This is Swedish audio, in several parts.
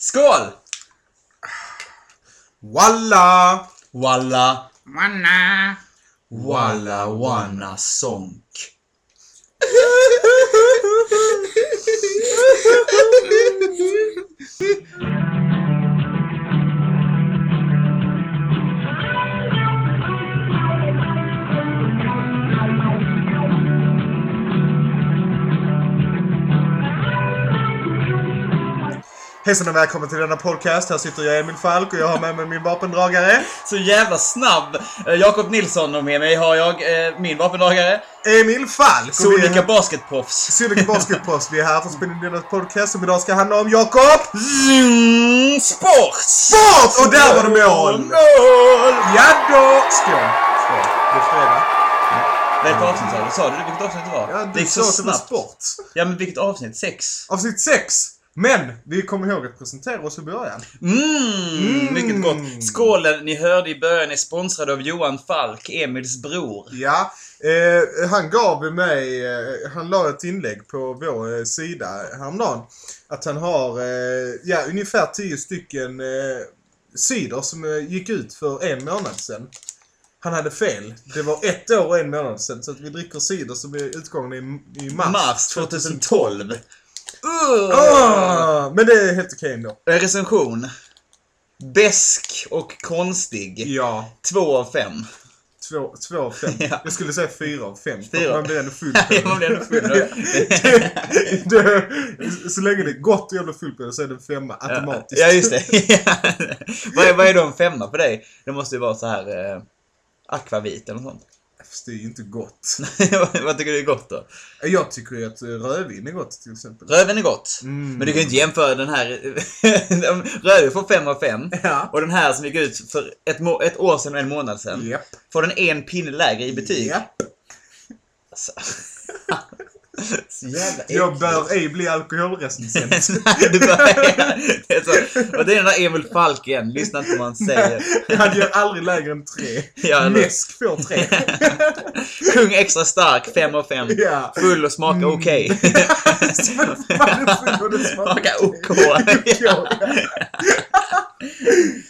Skål! Walla! Walla, Manna. walla, wanna sonk. Hejsan och välkommen till denna podcast. Här sitter jag Emil Falk och jag har med mig min vapendragare. Så jävla snabb! Eh, Jakob Nilsson och med mig har jag eh, min vapendragare. Emil Falk! Sonika basketproffs. Sonika Basketpost. Vi är här för att spela in denna podcast som idag ska handla om Jakob Mm, sport! Sport! Och där var det mål! Mål! Ja då! Skål! Skål. Det är fredag. Vilket avsnitt sa du? Sa du vilket avsnitt det var? Ja, det du gick sa så att det var snabbt. sport. Ja, men vilket avsnitt? Sex? Avsnitt 6. Men vi kommer ihåg att presentera oss i början. Mm, Mm. mycket gott. Skålen ni hörde i början är sponsrad av Johan Falk, Emils bror. Ja, eh, han gav mig, eh, han la ett inlägg på vår eh, sida häromdagen. Att han har, eh, ja ungefär 10 stycken eh, sidor som eh, gick ut för en månad sedan. Han hade fel. Det var ett år och en månad sedan. Så att vi dricker cider som är utgången i, i mars, Mars 2012. Uh. Ah, men det är helt okej ändå. Recension. Besk och konstig. Ja, Två av fem. två, två av fem. Ja. Jag skulle säga fyra av fem. Fyra. Man blir ändå full Ja, man blir ändå full. det, det, så länge det är gott och jag blir full på det så är det en femma automatiskt. Ja, just det. vad, är, vad är då en femma för dig? Det måste ju vara så här eh, akvavit eller något sånt. Fast det är ju inte gott. vad tycker du är gott då? Jag tycker ju att rödvin är gott till exempel. Rödvin är gott. Mm. Men du kan ju inte jämföra den här... Rödvin får fem av fem. Ja. Och den här som gick ut för ett, ett år sedan och en månad sedan. Japp. Får den en pinne lägre i betyg. Japp. Alltså. Jag bör ej bli alkoholrecensent. Nej, du börjar... Det är, så, och det är den där Emil Falk igen. Lyssna inte på vad han säger. Han ger aldrig lägre än tre. Ja, Näsk får tre. Kung extra stark, fem av fem. Ja. Full och smaka okej. Och det smakar Smaka OK. OK.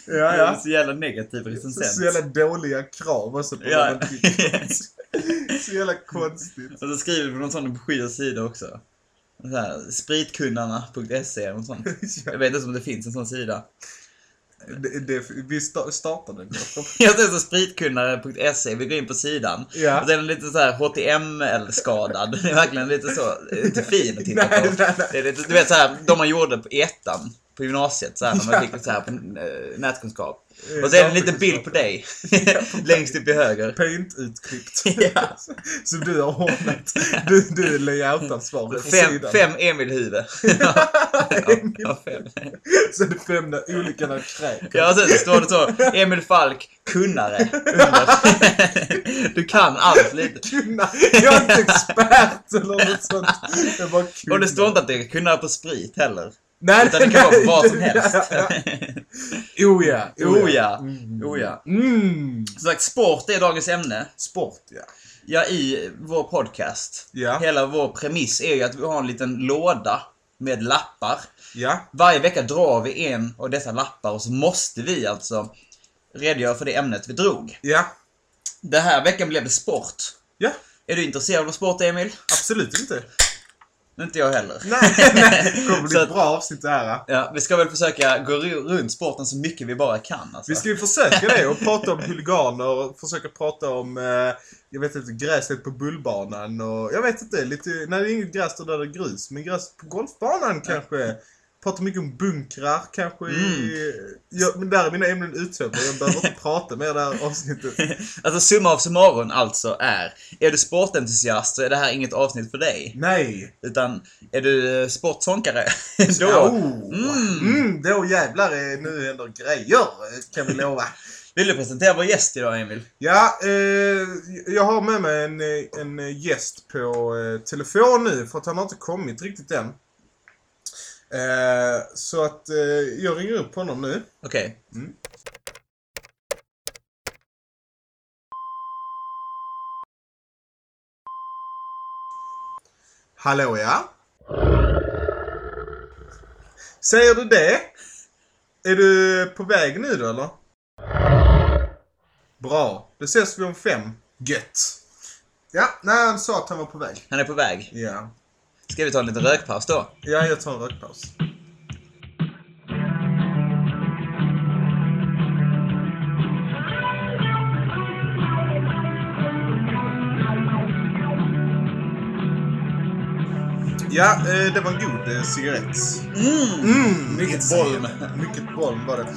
Ja, ja. Så jävla negativ recensent. så jävla dåliga krav också på Ja. vad. Så jävla konstigt. Och så skriver du på någon sån beskyddad sida också. Så här, spritkunnarna.se eller något sånt. Jag vet inte om det finns en sån sida. Det, det, vi sta- startade den. Jag ser så spritkunnare.se, vi går in på sidan. Ja. Och så är den lite så här HTML-skadad. Det är verkligen lite så, inte fin att titta Nej, på. nej, nej. Det är lite, du vet så här, de man gjorde på ettan på gymnasiet så här, när man fick så här på äh, nätkunskap. Och så är det en liten bild på dig. Längst upp i höger. Paint utklippt. Ja. Som du har ordnat. Du, du är layoutansvarig Fem, sidan. fem Emil-huvud. ja, ja, fem. Så är det fem där olika där kräk. Ja, sen står det så. Emil Falk, kunnare. Under. Du kan allt lite. Kunna. Jag är inte expert eller något sånt. Jag bara kunna. Och det står inte att det är kunnare på sprit heller. Nej, Utan det kan vara på vad som nej, helst. ja, ja. Oh ja. Oh ja. Mm. Oh ja. Mm. Som sagt, sport är dagens ämne. Sport ja. Ja, i vår podcast. Ja. Hela vår premiss är ju att vi har en liten låda med lappar. Ja. Varje vecka drar vi en av dessa lappar och så måste vi alltså redogöra för det ämnet vi drog. Ja. Den här veckan blev det sport. Ja. Är du intresserad av sport, Emil? Absolut inte. Inte jag heller. Nej, nej. Det kommer bli ett bra avsnitt det här. Ja, vi ska väl försöka gå ru- runt sporten så mycket vi bara kan. Alltså. Vi ska ju försöka det och prata om huliganer och försöka prata om, eh, jag vet inte, gräset på bullbanan och jag vet inte, lite, nej det är inget gräs det är grus, men gräs på golfbanan kanske. Prata mycket om bunkrar kanske. I, ja, men där är mina ämnen uttömda, jag behöver inte prata mer det här avsnittet. Alltså summa av summarum alltså är, är du sportentusiast så är det här inget avsnitt för dig. Nej! Utan är du eh, sportsonkare, då... Oh. Mm. Mm, då jävlar är nu händer grejer, kan vi lova. Vill du presentera vår gäst idag, Emil? Ja, eh, jag har med mig en, eh, en gäst på eh, telefon nu för att han har inte kommit riktigt än. Eh, så att eh, jag ringer upp honom nu. Okej. Mm. Hallå ja? Säger du det? Är du på väg nu då eller? Bra. Då ses vi om fem. Gött. Ja, nej han sa att han var på väg. Han är på väg. Ja. Ska vi ta en liten rökpaus då? Ja, jag tar en rökpaus. Ja, eh, det var en god eh, cigarett. Mm! Mm, Mycket bolm. Mycket bolm var det.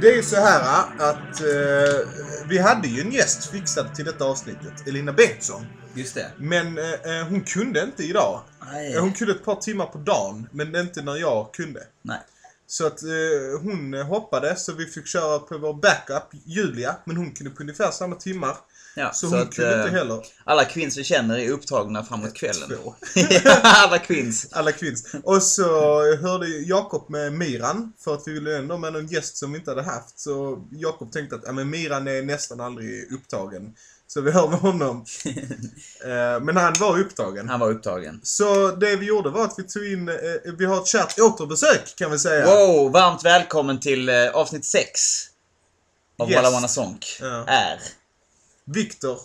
Det är ju så här att eh, vi hade ju en gäst fixad till detta avsnittet, Elina Bengtsson. Just det. Men eh, eh, hon kunde inte idag. Nej. Eh, Hon kunde ett par timmar på dagen, men inte när jag kunde. Nej. Så att eh, hon eh, hoppade, så vi fick köra på vår backup, Julia. Men hon kunde på ungefär samma timmar. Ja, Så, hon kunde eh, inte heller. Alla kvinns vi känner är upptagna framåt kvällen. Två. alla kvinns. Alla kvinns. Och så hörde Jakob med Miran, för att vi ville ändå med någon gäst som vi inte hade haft. Så Jakob tänkte att ja, men Miran är nästan aldrig upptagen. Så vi hör med honom. Eh, men han var upptagen. Han var upptagen. Så det vi gjorde var att vi tog in, eh, vi har ett kärt återbesök kan vi säga. Wow, varmt välkommen till eh, avsnitt 6 av Yes. Walla Wanna Sonk. Ja. Är. Viktor.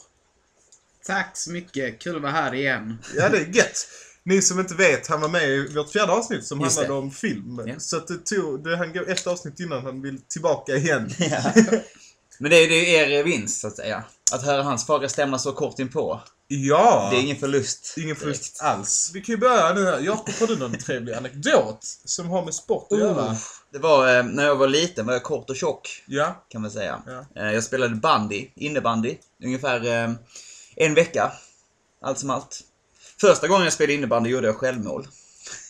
Tack så mycket, kul att vara här igen. Ja, det är gött. Ni som inte vet, han var med i vårt fjärde avsnitt som Just handlade det. om film. Ja. Så att det tog, det, han går ett avsnitt innan han vill tillbaka igen. Ja. Men det är är er vinst, så att säga. Att höra hans fagra stämma så kort inpå. Ja! Det är ingen förlust. Ingen förlust direkt. alls. Vi kan ju börja nu här. Jakob, har du någon trevlig anekdot som har med sport att göra? Oh, det var, eh, när jag var liten var jag kort och tjock, Ja. kan man säga. Ja. Eh, Jag spelade bandy, innebandy, ungefär eh, en vecka. Allt som allt. Första gången jag spelade innebandy gjorde jag självmål.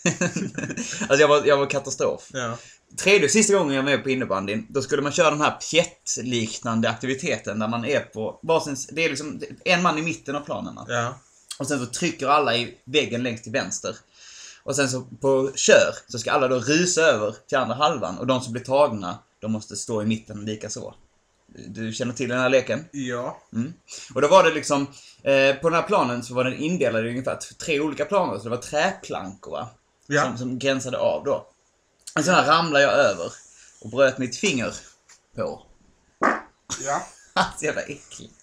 alltså jag var, jag var katastrof. Ja. Tredje och sista gången jag var med på innebandyn, då skulle man köra den här pjätt-liknande aktiviteten där man är på varsin... Det är liksom en man i mitten av planerna. Ja. Och sen så trycker alla i väggen längst till vänster. Och sen så på kör så ska alla då rusa över till andra halvan och de som blir tagna, de måste stå i mitten lika så. Du känner till den här leken? Ja. Mm. Och då var det liksom, eh, på den här planen så var den indelad i ungefär tre olika planer, så det var träplankor va? Ja. Som, som gränsade av då. Och sen ramlade jag över och bröt mitt finger på. Ja. Så jävla äckligt.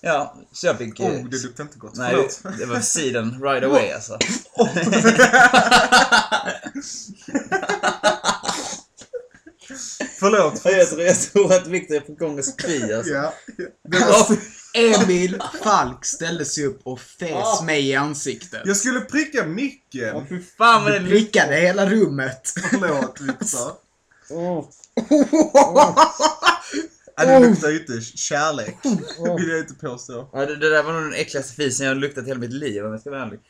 Ja, så jag fick... Oh, det luktar inte gott. Nej, Förlåt. det, var sidan right away alltså. Förlåt. Jag tror, jag tror att Victor är på gång att spy alltså. Ja. Det var Emil Falk ställde sig upp och fes mig i ansiktet. Jag skulle pricka micken. Fy fan vad Du det blickade hela rummet. Förlåt, Viktor. Oh. Ja, det luktar ju inte kärlek. Vill jag inte påstå. Ja, det, det där var nog den äckligaste fisen jag har luktat hela mitt liv om jag ska vara ärlig.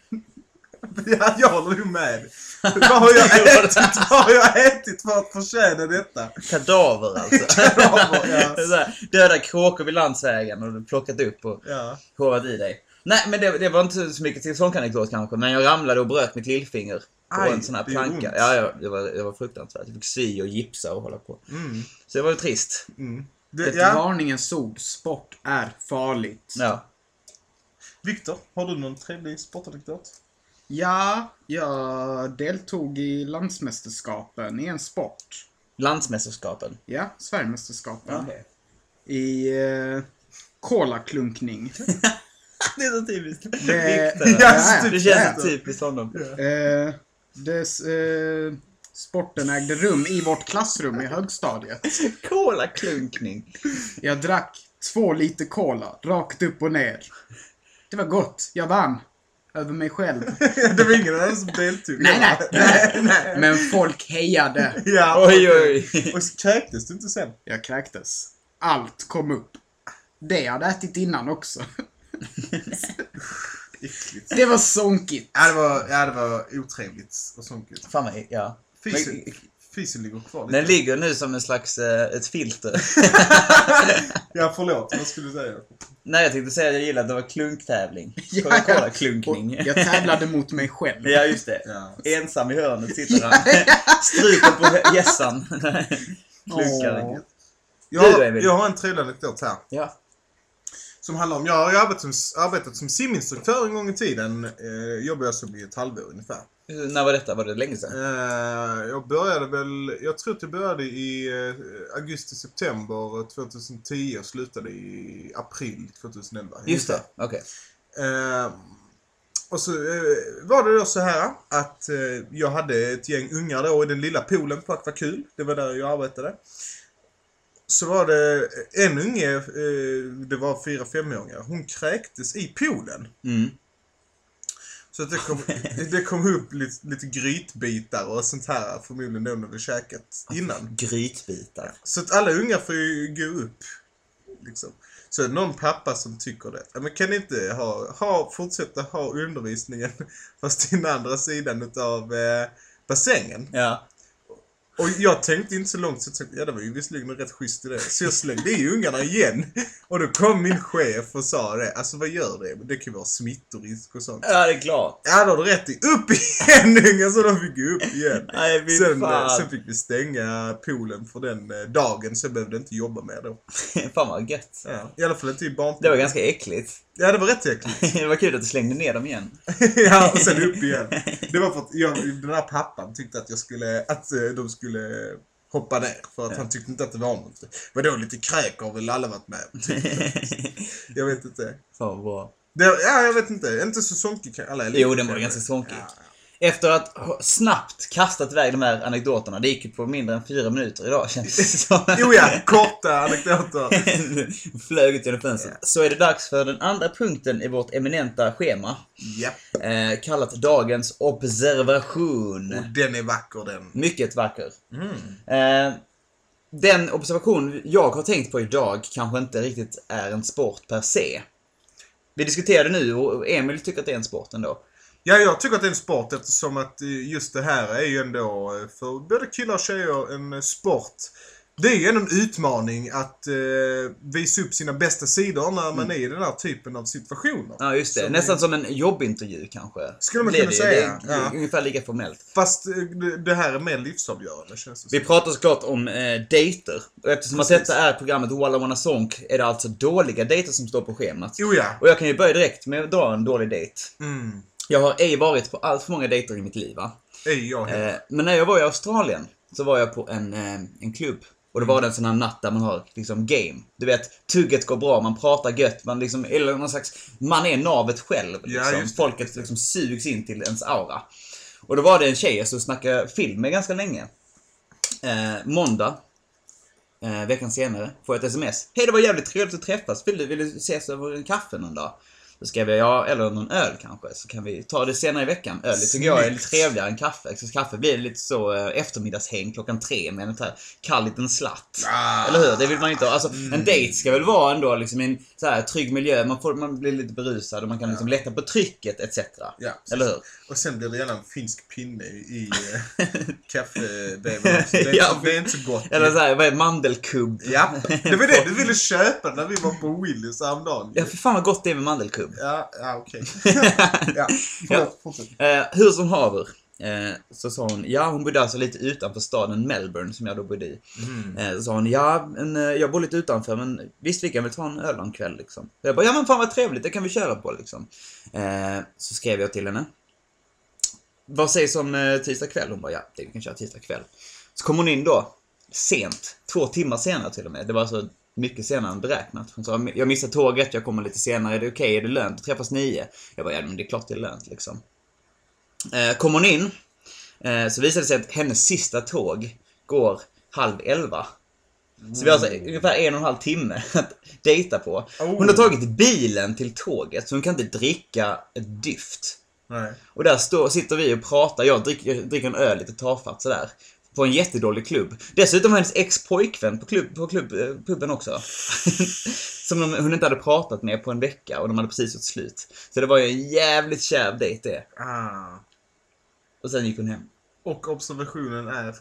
Ja, jag håller ju med. Vad har jag ätit, vad har jag ätit för att förtjäna detta? Kadaver alltså. Kadaver, ja. Här, Döda kråkor vid landsvägen och du plockat upp och Ja. hovat i dig. Nej men det, det var inte så mycket till sån anekdot kanske, men jag ramlade och bröt mitt lillfinger. På Aj, en sån här planka. Ja, ja det, var, det var fruktansvärt. Jag fick sy och gipsa och hålla på. Mm. Så det var ju trist. Mm. Det, Ett ja. varningens ord. Sport är farligt. Ja. Viktor, har du någon trevlig sportanekdot? Ja, jag deltog i landsmästerskapen i en sport. Landsmästerskapen. Ja, Sverigemästerskapen. Okej. I eh, kolaklunkning. Det är så typiskt. Det- Viktor. Ja, Det typ. känns så typiskt honom. Eh, des, eh, sporten ägde rum i vårt klassrum i högstadiet. Kolaklunkning. Jag drack två liter cola, rakt upp och ner. Det var gott. Jag vann. Över mig själv. det var ingen annan som deltog. Nej, nej, nej, nej. Men folk hejade. Ja, Oj, oj. Och så kräktes du inte sen? Jag kräktes. Allt kom upp. Det jag hade ätit innan också. Det var sonkigt. Ja, det var, ja, det var otrevligt och sånt. Fan vad, ja. Men- fisen ligger kvar lite. Den ligger nu som en slags eh, ett filter. Ja, förlåt. Vad skulle du säga? Nej, jag tänkte säga att jag gillar att det var klunktävling. Ja, Coca-Cola-klunkning. Och Jag tävlade mot mig själv. Ja, just det. Ja. Ensam i hörnet sitter han. Stryker på gässan. Klunkar. Åh. Jag, Du, jag har en trevlig anekdot här. Ja. Som handlar om, jag har arbetat som, arbetat som siminstruktör en gång i tiden. Eh, jobbade jag som i ett halvår ungefär. När var detta? Var det länge sedan? Eh, jag började väl, jag tror att jag började i eh, augusti-september 2010 och slutade i april 2011. Just det, okej. Eh, och så var det då så här att jag hade ett gäng ungar då i den lilla poolen på Akvakul. Det var där jag arbetade. Så var det en unge, det var fyra femåringar, hon kräktes i poolen. Mm. Så det kom, det kom upp lite, lite grytbitar och sånt här förmodligen då när vi käkat innan. Grytbitar. Så att alla ungar får ju gå upp. Liksom. Så är det någon pappa som tycker det. Men kan ni inte ha, ha, fortsätta ha undervisningen fast till den andra sidan utav eh, bassängen? Ja. Och jag tänkte inte så långt så jag tänkte, ja det var ju visserligen en rätt schysst idé. Så jag slängde i ungarna igen. Och då kom min chef och sa det. Alltså vad gör det? Det kan ju vara smittorisk och sånt. Ja, det är klart. Ja, då har du rätt i. Upp igen ungar så de fick gå upp igen. Nej, Sen, eh, fan. sen fick vi stänga poolen för den eh, dagen så jag behövde inte jobba mer då. Fan vad gött. Ja, I alla fall inte i barn. Det var ganska äckligt. Ja, det var rätt äckligt. det var kul att du slängde ner dem igen. ja, och sen upp igen. Det var för att jag, den här pappan tyckte att jag skulle, att eh, de skulle hoppa ner. För att han tyckte inte att det var något. Vadå, lite kräk har väl alla varit med typ. Jag vet inte. Fan vad bra. Det, ja, jag vet inte. Inte så sonkig alla Jo, den var ganska sonkig. Ja, Efter att snabbt kastat iväg de här anekdoterna, det gick ju på mindre än fyra minuter idag känns det som. Jo ja, korta anekdoter. Flög ut genom fönstret. Så är det dags för den andra punkten i vårt eminenta schema. Japp. Eh, kallat dagens observation. Och den är vacker den. Mycket vacker. Mm. Eh, den observation jag har tänkt på idag kanske inte riktigt är en sport per se. Vi diskuterade nu och Emil tycker att det är en sport ändå. Ja, jag tycker att det är en sport eftersom att eh, just det här är ju ändå eh, för både killar och tjejer en eh, sport. Det är ju ändå en utmaning att eh, visa upp sina bästa sidor när man är i den här typen av situationer. Mm. Ja, just det. Som Nästan är- som en jobbintervju kanske. Skulle man Blir kunna det. säga, Det är ja. ungefär lika formellt. Fast det- här är mer livsavgörande känns det Vi som. pratar såklart om eh, dejter. Och eftersom att Precis. detta är programmet Walla Wanna Sonk är det alltså dåliga dejter som står på schemat. Jo ja. Och jag kan ju börja direkt med att dra en dålig dejt. Mm. Jag har ej varit på allt för många dejter i mitt liv va. Ej jag heller. Eh, men när jag var i Australien så var jag på en, eh, en klubb. Och då var det en sån här natt där man har liksom game. Du vet, tugget går bra, man pratar gött, man liksom, eller någon slags, man är navet själv. Ja, Liksom. just det. Folket liksom sugs in till ens aura. Och då var det en tjej så snackade film med ganska länge. Eh, måndag, eh, veckan senare, får jag ett sms. Hej det var jävligt trevligt att träffas, vill du, vill du ses över en kaffe någon dag? Då skrev jag ja, eller någon öl kanske, så kan vi ta det senare i veckan. Öl tycker jag är lite trevligare än kaffe. Så kaffe blir lite så eh, eftermiddagshäng klockan tre med en här kall liten slatt. Ah. Eller hur? Det vill man ju inte ha. Alltså, en dejt ska väl vara ändå liksom i en så här trygg miljö. Man, får, man blir lite berusad och man kan liksom lätta på trycket etc. Ja, Eller hur? Och sen blir det gärna en finsk pinne i eh, kaffebävern. Det, är Ja. det är inte så gott. Eller så här, vad är mandelkubb? Ja, det var det du ville köpa när vi var på Willys häromdagen. Ja, för fan vad gott det är med mandelkubb. Ja, ja okej. ja, förlåt, fortsätt. Eh, hur som haver. Eh, så sa hon, ja hon bodde alltså lite utanför staden Melbourne som jag då bodde i. Eh, så sa hon, ja en, eh, jag bor lite utanför men visst vi kan väl ta en öl en kväll liksom. Jag bara, ja men fan vad trevligt, det kan vi köra på liksom. Eh, så skrev jag till henne. Vad sägs om eh, tisdag kväll? Hon bara, ja det vi kan köra tisdag kväll. Så kom hon in då, sent, två timmar senare till och med. Det var så mycket senare än beräknat. Hon sa, jag missade tåget, jag kommer lite senare, är det okej, är det lönt träffas nio? Jag bara, ja men det är klart det är lönt liksom. Eh, kom hon in, eh, så visade det sig att hennes sista tåg går halv elva. Så vi har alltså ungefär en och en halv timme att dejta på. Hon har tagit bilen till tåget, så hon kan inte dricka ett dyft. Nej. Och där står, sitter vi och pratar, jag dricker, jag dricker en öl lite tafatt sådär. På en jättedålig klubb. Dessutom var hennes ex-pojkvän på, klubb, på klubb, eh, puben också. Som de, hon inte hade pratat med på en vecka och de hade precis gjort slut. Så det var ju en jävligt kärv dejt det. Ah. Och sen gick hon hem. Och observationen är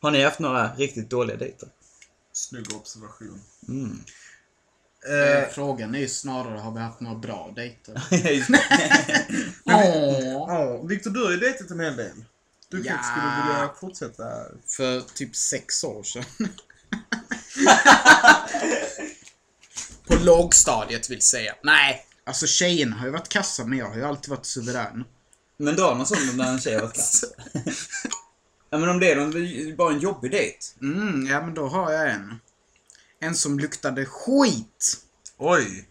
Har ni haft några riktigt dåliga dejter? snygg observation. Mm. Eh, Frågan är ju snarare, har vi haft några bra dejter? ja, Viktor, du har ju dejtat en hel del. Du Ja. kanske skulle vilja fortsätta? För typ sex år sedan. På lågstadiet vill säga. Nej, alltså tjejerna har ju varit kassa men jag har ju alltid varit suverän. Men dra någon sån när en tjej har varit kass. ja men om det är någon, bara en jobbig dejt. Mm, ja men då har jag en. En som luktade skit. Oj.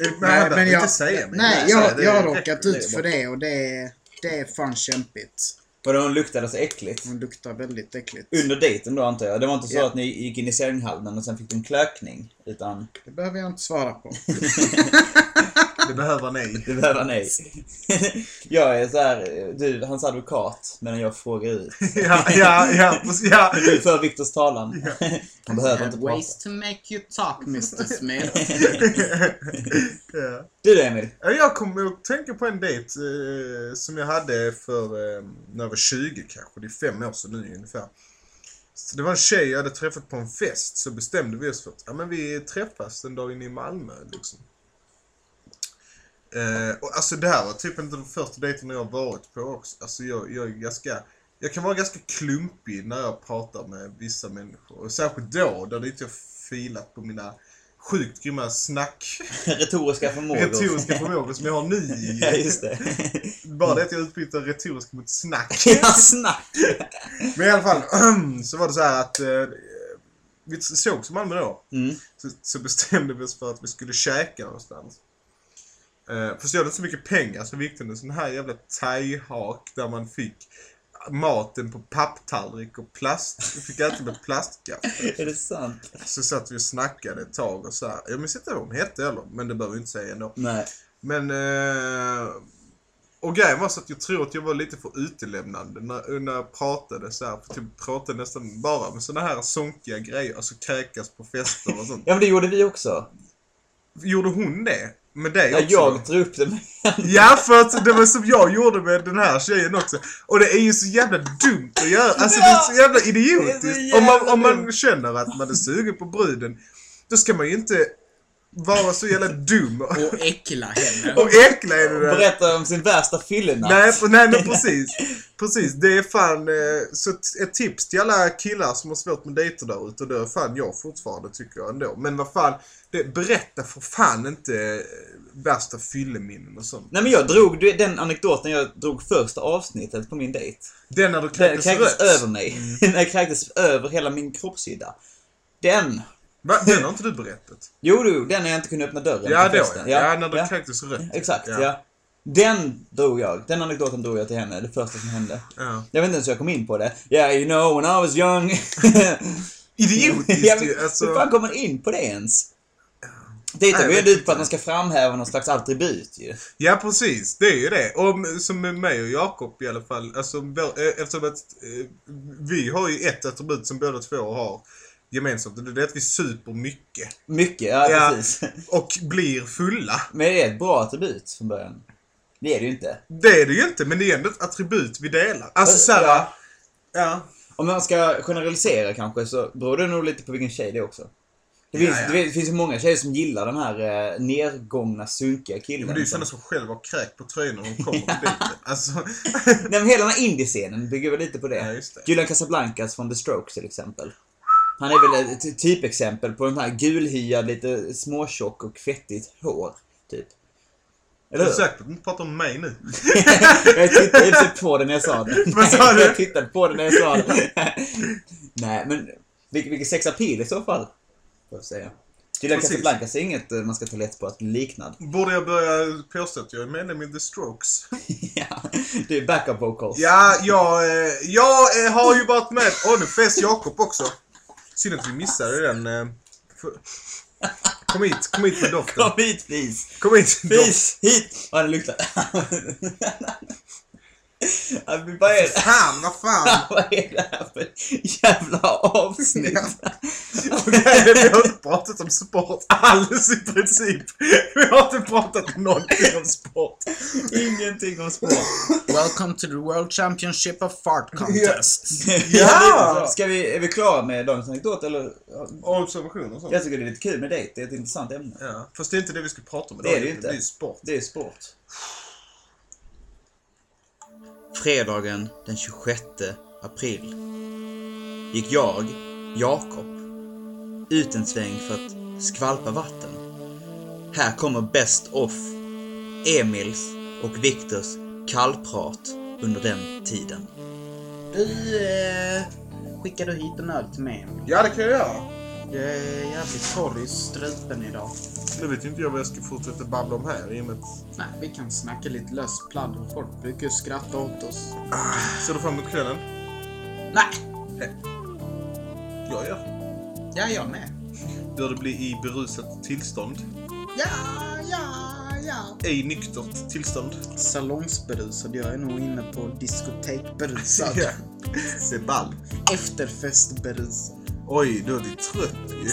Nej, men jag, inte säga men nej, jag jag, jag har råkat är ut för det och det är, det är fan kämpigt. Vadå, hon luktade så äckligt? Hon luktar väldigt äckligt. Under dejten då antar jag? Det var inte så Ja. att ni gick in i sänghallen och sen fick du en klökning? Utan, Det behöver jag inte svara på. Det behöver nej. det behöver nej. jag är så här, du, hans advokat, medan jag frågar ut. Ja, ja, ja. ja. Du för Viktors talan. Han behöver inte prata. Ways to make you talk, Mr Smith. ja. Du då Emil? Ja, Jag kommer att tänka på en dejt eh, som jag hade för eh, när jag var 20 kanske. Det är fem år sedan nu ungefär. Så det var en tjej jag hade träffat på en fest. Så bestämde vi oss för att ja, men vi träffas en dag inne i Malmö. Liksom. Eh, och alltså det här var typ inte de första dejterna jag varit på också. Alltså jag, jag är ganska... Jag kan vara ganska klumpig när jag pratar med vissa människor. Och särskilt då, där det inte jag filat på mina sjukt grymma snack Retoriska förmågor. retoriska förmågor som jag har nu. Ja, just det. Bara det att jag utbyter retoriska mot snack. ja, snack! Men i alla fall, så var det så här att eh, vi sågs i Malmö då. Mm. Så, så bestämde vi oss för att vi skulle käka någonstans. Eh, fast jag hade inte så mycket pengar så vi gick till en sån här jävla thai-hak där man fick maten på papptallrik och plast. Vi fick äta med plastgaffel. Är det sant? Så satt vi och snackade ett tag och så här. Jag minns inte vad hon hette heller, men det behöver vi inte säga ändå. Nej. Men... Eh, och grejen var så att jag tror att jag var lite för utelämnande när, när jag pratade så här. För typ pratade nästan bara med såna här sonkiga grejer. Alltså kräkas på fester och sånt. Ja, men det gjorde vi också. Gjorde hon det? Med dig Ja, också? jag drog upp det med Ja, för att det var som jag gjorde med den här tjejen också. Och det är ju så jävla dumt att göra. Alltså det är så jävla idiotiskt. så om, man, jävla om man känner att man är sugen på bruden, då ska man ju inte vara så jävla dum och, äckla henne. och äckla henne. Berätta om sin värsta fyllenatt. Nej, nej men precis. Precis, det är fan eh, så ett- tips till alla killar som har svårt med dejter där ute det är fan jag fortfarande tycker jag ändå. Men vad fan, det, berätta för fan inte eh, värsta fylleminnen och sånt. Nej men jag drog den anekdoten jag drog första avsnittet på min dejt. Den när du Den kräktes kräktes rött. över mig. Den kräktes över hela min kroppshydda. Den. Va? Den har inte du berättat? Jo du, den när jag inte kunde öppna dörren Ja då ja. ja. när du kräktes rött. Exakt, ja. Den drog jag. Den anekdoten drog jag till henne, det första som hände. ja. Jag vet inte ens hur jag kom in på det. Yeah, you know, when I was young. Idiotiskt ja, men, ju. Hur Alltså, fan kommer man in på det ens? Dejten Nej, går ju ut på att man ska framhäva någon slags attribut ju. ja precis, det är ju det. Och som med mig och Jakob i alla fall. Alltså, eh, eftersom att eh, vi har ju ett attribut som båda två har gemensamt. Det är att vi super mycket. Mycket, ja, Ja. precis. Och blir fulla. Men det är ett bra attribut från början. Det är det ju inte. Det är det ju inte, men det är ändå ett attribut vi delar. Alltså såhär, Ja. ja. Om man ska generalisera kanske så beror det nog lite på vilken tjej det är också. Det finns, Ja, ja. Det finns ju många tjejer som gillar den här eh, nergångna, sunkiga killen. Men det är ju som- sådana som själv har kräkt på tröjan när de kommer på dejten. Alltså, Nej, men hela den här indiescenen bygger väl lite på det. Ja, det. Julian Casablancas från The Strokes till exempel. Han är väl ett typexempel på den här gulhyad, lite småtjock och fettigt hår. Typ. Eller du hur? på att du inte pratar om mig nu? jag tittade i och för sig på det när jag sa det. Vad sa du? Jag tittade på det när jag sa det. Nej, men vil- vilken sex appeal i så fall. Får jag säga. Precis. Casablancas är inget eh, man ska ta lätt på att liknad. Borde jag börja påstå att jag är medlem i The Strokes? ja, det är backup vocals. Ja, jag, eh, jag eh, har ju varit med. Åh, nu fes Jakob också. Synd att vi missade den. eh, för- Kom hit, kom hit med doften. Kom hit fis! Kom hit. doft. Fis hit! Vad det luktar. Ja, Vad är det? Fan, vad fan. Vad är det här för jävla avsnitt? Är, vi har inte pratat om sport alls i princip. Vi har inte pratat någonting om sport. Ingenting om sport. Welcome to the World Championship of Fart Contest. Ja! Ska vi, är vi klara med dagens anekdot eller? Observation och sånt. Jag tycker det är lite kul med dejt. Det är ett intressant ämne. Ja, fast det är inte det vi ska prata om Det idag. är det inte. Det är sport. Det är sport. Fredagen den 26 april gick jag, Jakob, ut en sväng för att skvalpa vatten. Här kommer Best of Emils och Viktors kallprat under den tiden. Du eh, skickade hit en öl till mig. Ja, det kan jag göra. Jag är jävligt torr i strupen idag. Nu vet inte jag vad jag ska fortsätta babbla om här i och med att... Nej, vi kan snacka lite löst pladder. Folk brukar ju skratta åt oss. Ser du fram emot kvällen? Nej! Jag gör. Ja, jag med. Bör det bli i berusat tillstånd? Ja, ja, ja. I nyktert tillstånd? Salongsberusad. Jag är nog inne på diskotekberusad. Ja. Se ball. Efterfestberusad. Oj, då är du trött ju.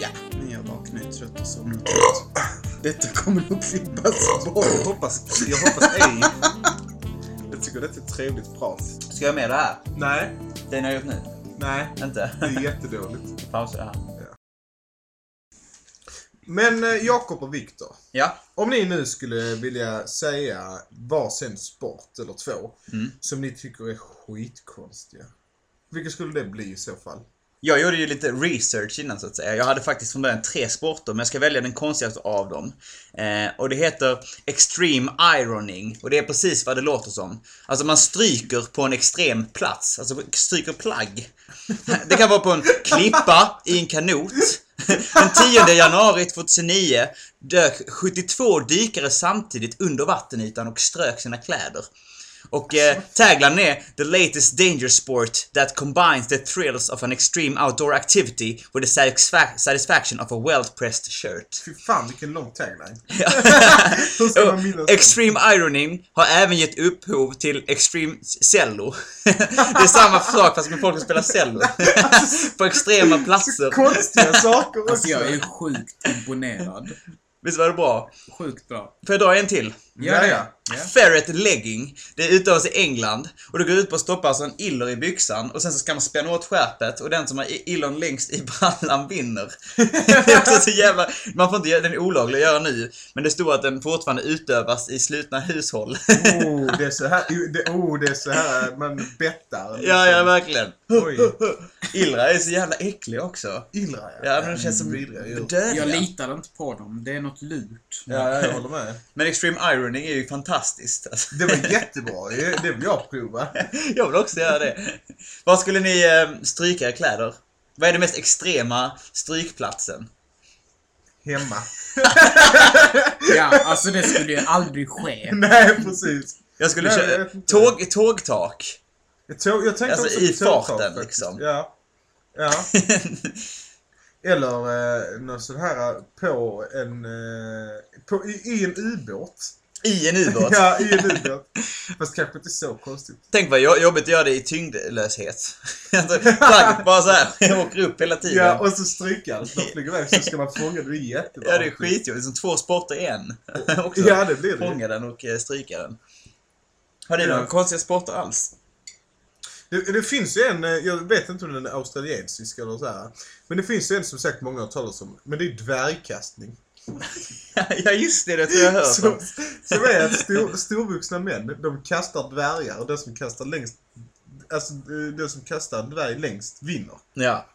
Ja, men jag vaknar ju trött och somnar trött. Detta kommer nog klippas Jag bort. hoppas, jag hoppas ej. Jag tycker det är ett trevligt prat. Ska jag med det här? Nej, Det ni har gjort nu? nej. Inte? Det är jättedåligt. Pausa det här. Men eh, Jakob och Viktor. Ja. Om ni nu skulle vilja säga varsin sport eller två Mm. som ni tycker är skitkonstiga. Vilka skulle det bli i så fall? Jag gjorde ju lite research innan så att säga. Jag hade faktiskt från början tre sporter, men jag ska välja den konstigaste av dem. Eh, och det heter Extreme Ironing. Och det är precis vad det låter som. Alltså man stryker på en extrem plats. Alltså stryker plagg. Det kan vara på en klippa i en kanot. Den 10 januari 2009 dök 72 dykare samtidigt under vattenytan och strök sina kläder. Och eh, taglinen är “The latest danger sport that combines the thrills of an extreme outdoor activity with the satisfa- satisfaction of a well-pressed shirt”. Fy fan vilken lång tagline. Extreme Ironing har även gett upphov till Extreme Cello. det är samma sak fast med folk som spelar cello. På extrema platser. Konstiga saker också. Alltså jag är sjukt imponerad. Visst var det bra? Sjukt bra. Får jag dra en till? Ja, ja. Ferret legging. Det utövas i England och det går ut på att stoppa alltså en iller i byxan och sen så ska man spänna åt skärpet och den som har illern längst i brallan vinner. det är också så jävla... Man får inte göra den olaglig att göra nu, men det står att den fortfarande utövas i slutna hushåll. Oh, det är så här, det, oh, det är så här man bettar. liksom. ja, ja, verkligen. Oj. Illra är så jävla äcklig också. Illra Ja, men de känns som Vidriga djur. dödliga. Jag litade inte på dem. Det är något lurt. Ja, jag håller med. Men Extreme Ironing är ju fantastiskt. Alltså. Det var jättebra Det vill jag prova. Jag vill också göra det. Var skulle ni eh, stryka era kläder? Vad är den mest extrema strykplatsen? Hemma. Ja, alltså det skulle ju aldrig ske. Nej, precis. Jag skulle köra tåg, tågtak. Jag, tog, jag tänkte Alltså, också i farten, liksom. Ja. Ja. Eller eh, något sånt här eh, på en... Eh, på, i, I en ubåt. I en ubåt. Ja, i en ubåt. Fast kanske inte så konstigt. Tänk vad jo- jobbigt att göra det i tyngdlöshet. Alltså, Plagget bara så här, jag åker upp hela tiden. Ja, och så strykar så de flyger iväg så ska man fånga det. Det är jättebra. Ja, det är skitjobbigt. Som två sporter i en. Ja, det blir det. Fånga den och eh, stryka den. Har ni Ja. några konstiga sporter alls? Det, det finns ju en, eh, jag vet inte om den är australiensisk eller så här. Men det finns ju en som säkert många har talat om. Men det är dvärgkastning. ja, just det. Det tror jag hört Som, om. som är att stor, storvuxna män, de kastar dvärgar och den som kastar längst Alltså eh, den som kastar en dvärg längst vinner. Ja.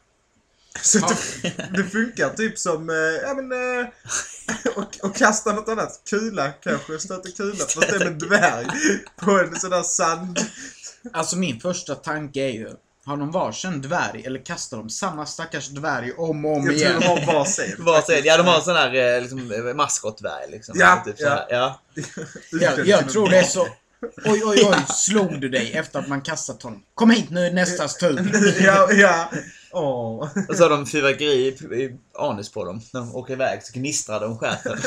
Så det, det funkar typ som, eh, ja men, och, och kasta något annat. Kula kanske, stöta kula fast det är med en dvärg. På en sån där sand... Alltså min första tanke är ju, har de varsin dvärg eller kastar de samma stackars dvärg om och om Jag tror igen? de har var scen. Vad säger Ja, de har en sån här eh, liksom, eh, maskotdvärg liksom. Ja, typ här. ja. Jag, jag tror det är så... Oj, oj, oj, slog du dig efter att man kastat honom? Kom hit nu, nästas tur. ja, ja. Åh. Och så har de fyrverkeri i, anus på dem. När de åker iväg så gnistrar de stjärten.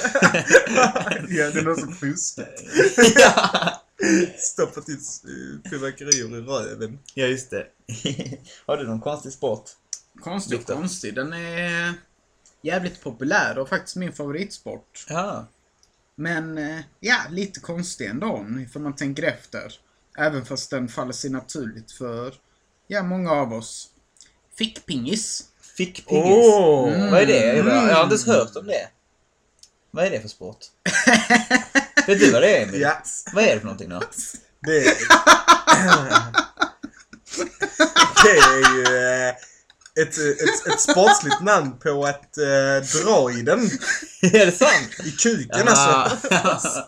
ja, det är någon som fuskat. ja. Stoppat in eh, fyrverkerier i röven. ja, just det. har du någon konstig sport? Konstig och konstig. Den är jävligt populär och faktiskt min favoritsport. Ja. Men, eh, ja, lite konstig ändå, ifall man tänker efter. Även fast den faller sig naturligt för, ja, många av oss. Fickpingis. Fickpingis. Åh! Vad är det? Jag har ens hört om det. Vad är det för sport? Vet du vad det är Emil? Ja, Vad är det för någonting då? det är... det är ju eh, ett, ett, ett sportsligt namn på ett eh, droiden är det sant? i kuken alltså.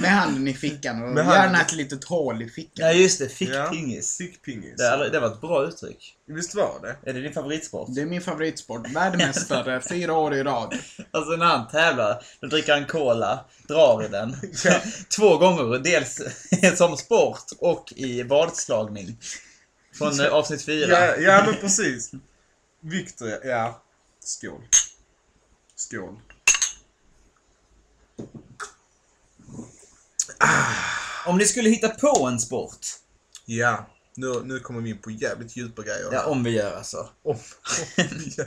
Med handen i fickan och Med handen. gärna ett litet hål i fickan. Ja, just det. Ja. Fickpingis. Fickpingis. Det, är- det var ett bra uttryck. Visst var det? Är det din favoritsport? Det är min favoritsport. Världsmästare fyra år i rad. Alltså när han tävlar, då dricker han cola, drar i den. Ja. Två gånger, dels som sport och i vadslagning. Från eh, avsnitt fyra. Ja, ja men precis. Viktor, ja. ja. Skål. Skål. Om ni skulle hitta på en sport. Ja. Nu, nu kommer vi in på jävligt djupa grejer. Ja, om vi gör alltså. Om, om, ja.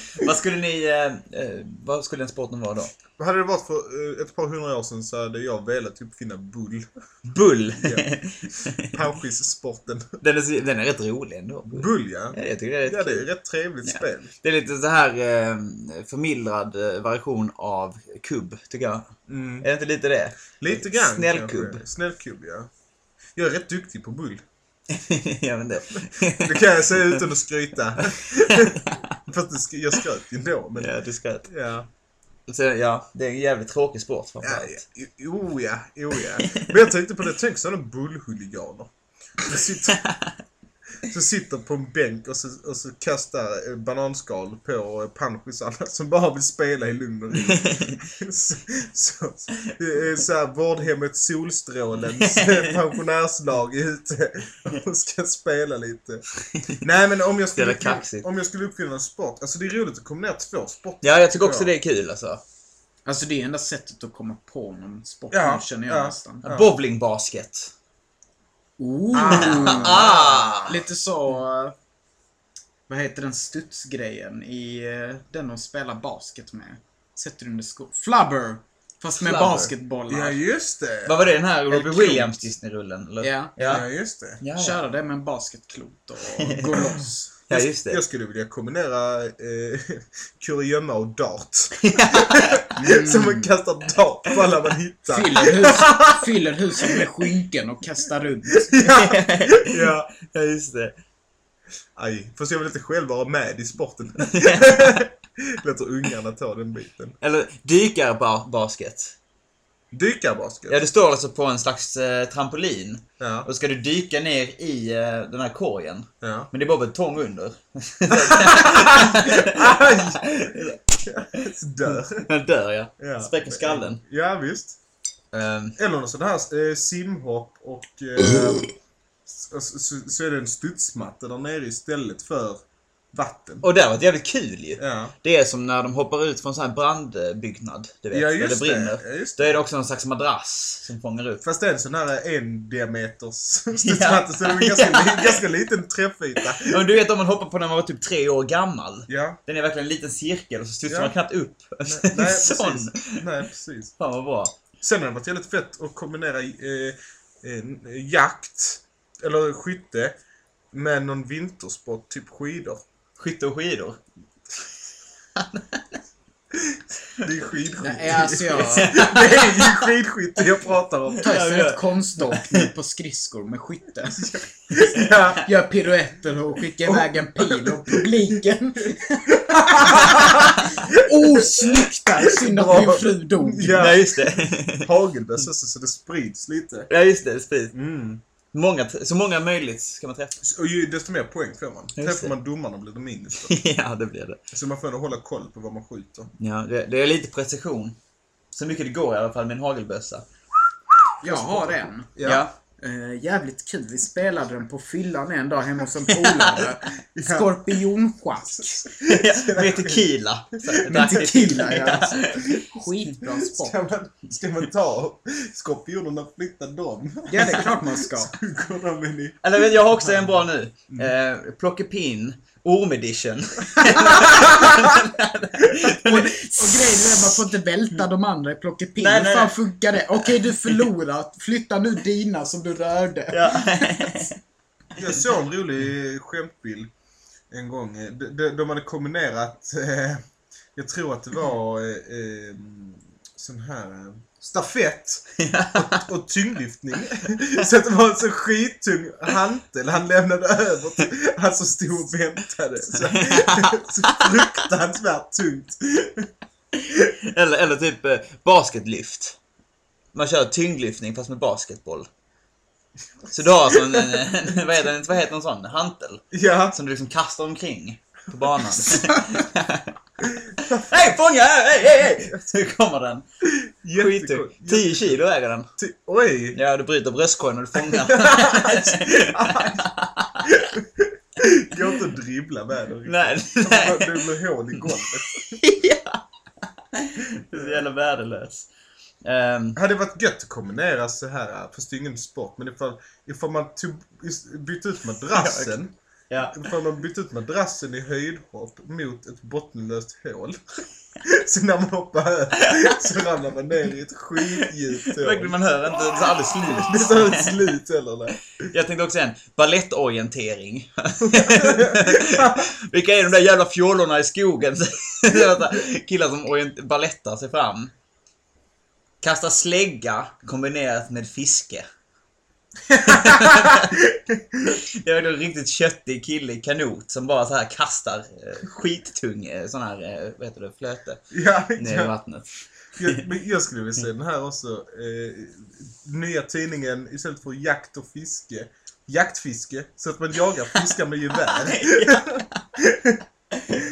Vad skulle ni, eh, eh, vad skulle den sporten vara då? Hade det varit för eh, ett par hundra år sedan så hade jag velat uppfinna bull. Bull. Ja. Panschissporten. den, är, den är rätt rolig ändå. Bull ja. Ja, jag tycker det är rätt Ja, det är rätt trevligt Ja. spel. Det är lite så här eh, förmildrad eh, version av kubb, tycker jag. Mm. Är det inte lite det? Lite grann Snällkubb. Snällkubb, ja. Jag är rätt duktig på bull. ja, men det. Det kan jag säga utan att skryta. Fast jag skröt ju ändå. Men, ja, du skröt. ja. Så, ja, det är en jävligt tråkig sport Ja, framförallt. ja, jo ja, jo ja. Men jag tänkte på det, tänk sådana bullhuliganer. Sitter, så sitter på en bänk och så, och så kastar bananskal på panschisarna som bara vill spela i lugn och ro. Så, så, det är så här, vårdhemmet Solstrålens pensionärslag är ute och ska spela lite. Nej men om jag skulle, om jag skulle uppfinna en sport, alltså det är roligt att kombinera två sporter. Ja, jag tycker också det är kul alltså. Alltså det är enda sättet att komma på någon sport Ja, känner jag ja. nästan. Ja. Bowlingbasket. Ooh. Ah! Lite så... Vad heter den studsgrejen i eh, den de spelar basket med? Sätter under skor. Flubber! Fast med Flubber. basketbollar. Ja just det. Vad var det, den här Robbie Williams. Disney-rullen? Ja. Ja Ja. just det. Ja, Köra det med en basketklot och gå loss. Ja, just det. Jag skulle vilja kombinera eh, kurragömma och dart. Så man kastar dart på alla man hittar. Fyller, hus, fyller huset med skynken och kastar runt. ja. ja. Ja, just det. Aj, fast jag vill inte själv vara med i sporten. Låter ungarna ta den biten. Eller dykarbasket. Dykarbasket. Ja, du står alltså på en slags eh, trampolin. Ja. Och ska du dyka ner i eh, den här korgen. ja. Men det är bara betong under. Aj! Dör. Dör ja. Ja. Spräcker skallen. Ja, visst. Ehm, Eller någon sån här eh, simhopp och eh, så, så, så är det en studsmatta där nere istället för vatten. och det har varit jävligt kul ju. Ja, Det är som när de hoppar ut från sån här brandbyggnad. Du vet, ja där det brinner. det. Ja, just Då är det också någon slags madrass som fångar upp. Fast det är en sån här en diameters studsmatta så det är en ganska, li- ganska liten träffyta. Ja, men du vet om man hoppar på när man var typ tre år gammal. Ja, Den är verkligen en liten cirkel och så studsar Ja. man knappt upp. nej, nej precis. Nej, precis. Fan vad bra. Sen har det varit jävligt fett att kombinera eh, eh, jakt, eller skytte, med någon vintersport, typ skidor. Skytte och skidor. Det är skidskytte. Nej, alltså jag Det är ju skidskytte jag pratar om. Ja, istället konståkning på skridskor med skytte. Ja. Gör piruetter och skickar iväg en pil och publiken. oh, snyggt där! Synd att min fru dog. Ja. Just det. Hagelbössa så det sprids lite. Ja, just det. Sprit. Mm. Många, så många möjligt ska man träffa. Och ju desto mer poäng får man. det. Träffar man domarna blir det minus. Ja, det blir det. Så man får ändå hålla koll på vad man skjuter. Ja, det, det är lite precision. Så mycket det går i alla fall med en hagelbössa. Jag har en. Ja. Eh, jävligt kul. Vi spelade den på fyllan en dag hemma hos en polare. Skorpionschack. med tequila. Med tequila, ja. ja. Skitbra sport. Ska man, ska man ta skorpionerna och flytta dem? Ja, det är klart man ska. Eller jag har också en bra nu. Eh, Plockepinn. Orm-edition. Och, och grejen är att man får inte välta de andra i plockepinn. Nej, Hur nej, fan funkar det? Okej, du förlorar. Flytta nu dina som du rörde. ja. Jag såg en rolig skämtbild en gång. De, de, de hade kombinerat, eh, jag tror att det var eh, eh, sån här eh, stafett och, och tyngdlyftning. Så att det var en så skittung hantel han lämnade över till han som stod och väntade. Så, så fruktansvärt tungt. eller, eller typ eh, basketlyft. man kör tyngdlyftning fast med basketboll. Så du har alltså en, en, en vad, heter, vad heter en sån? Hantel? Ja. Som du liksom kastar omkring på banan. hej fånga! Hej, hej, hej! Så kommer den. Skittung. Jättekul. 10 kilo väger den. Ty- Oj! Ja, du bryter bröstkorgen och du fångar. Går inte att dribbla med den. nej, Det nej. blir hål i golvet. ja. Du är så jävla värdelös. Ehm, Hade varit gött att kombinera så här, fast det är ingen sport, men ifall, ifall man tog, bytte ut madrassen, ja. ifall man bytte ut madrassen i höjdhopp mot ett bottenlöst hål. Så när man hoppar över så ramlar man ner i ett skitdjupt Verkligen, hål. man hör inte. Det tar aldrig Det slut. tar inte slut heller. nej. Jag tänkte också en balettorientering. Vilka är de där jävla fjollorna i skogen? Killar som balettar sig fram. Kasta slägga kombinerat med fiske. Det är en riktigt köttig kille i kanot som bara så här kastar eh, skittung eh, sån här, eh, vad heter det, flöte Ja, ner i ja. vattnet. Jag, men jag skulle vilja se den här också. Eh, nya tidningen istället för jakt och fiske. Jaktfiske. Så att man jagar fiskar med gevär.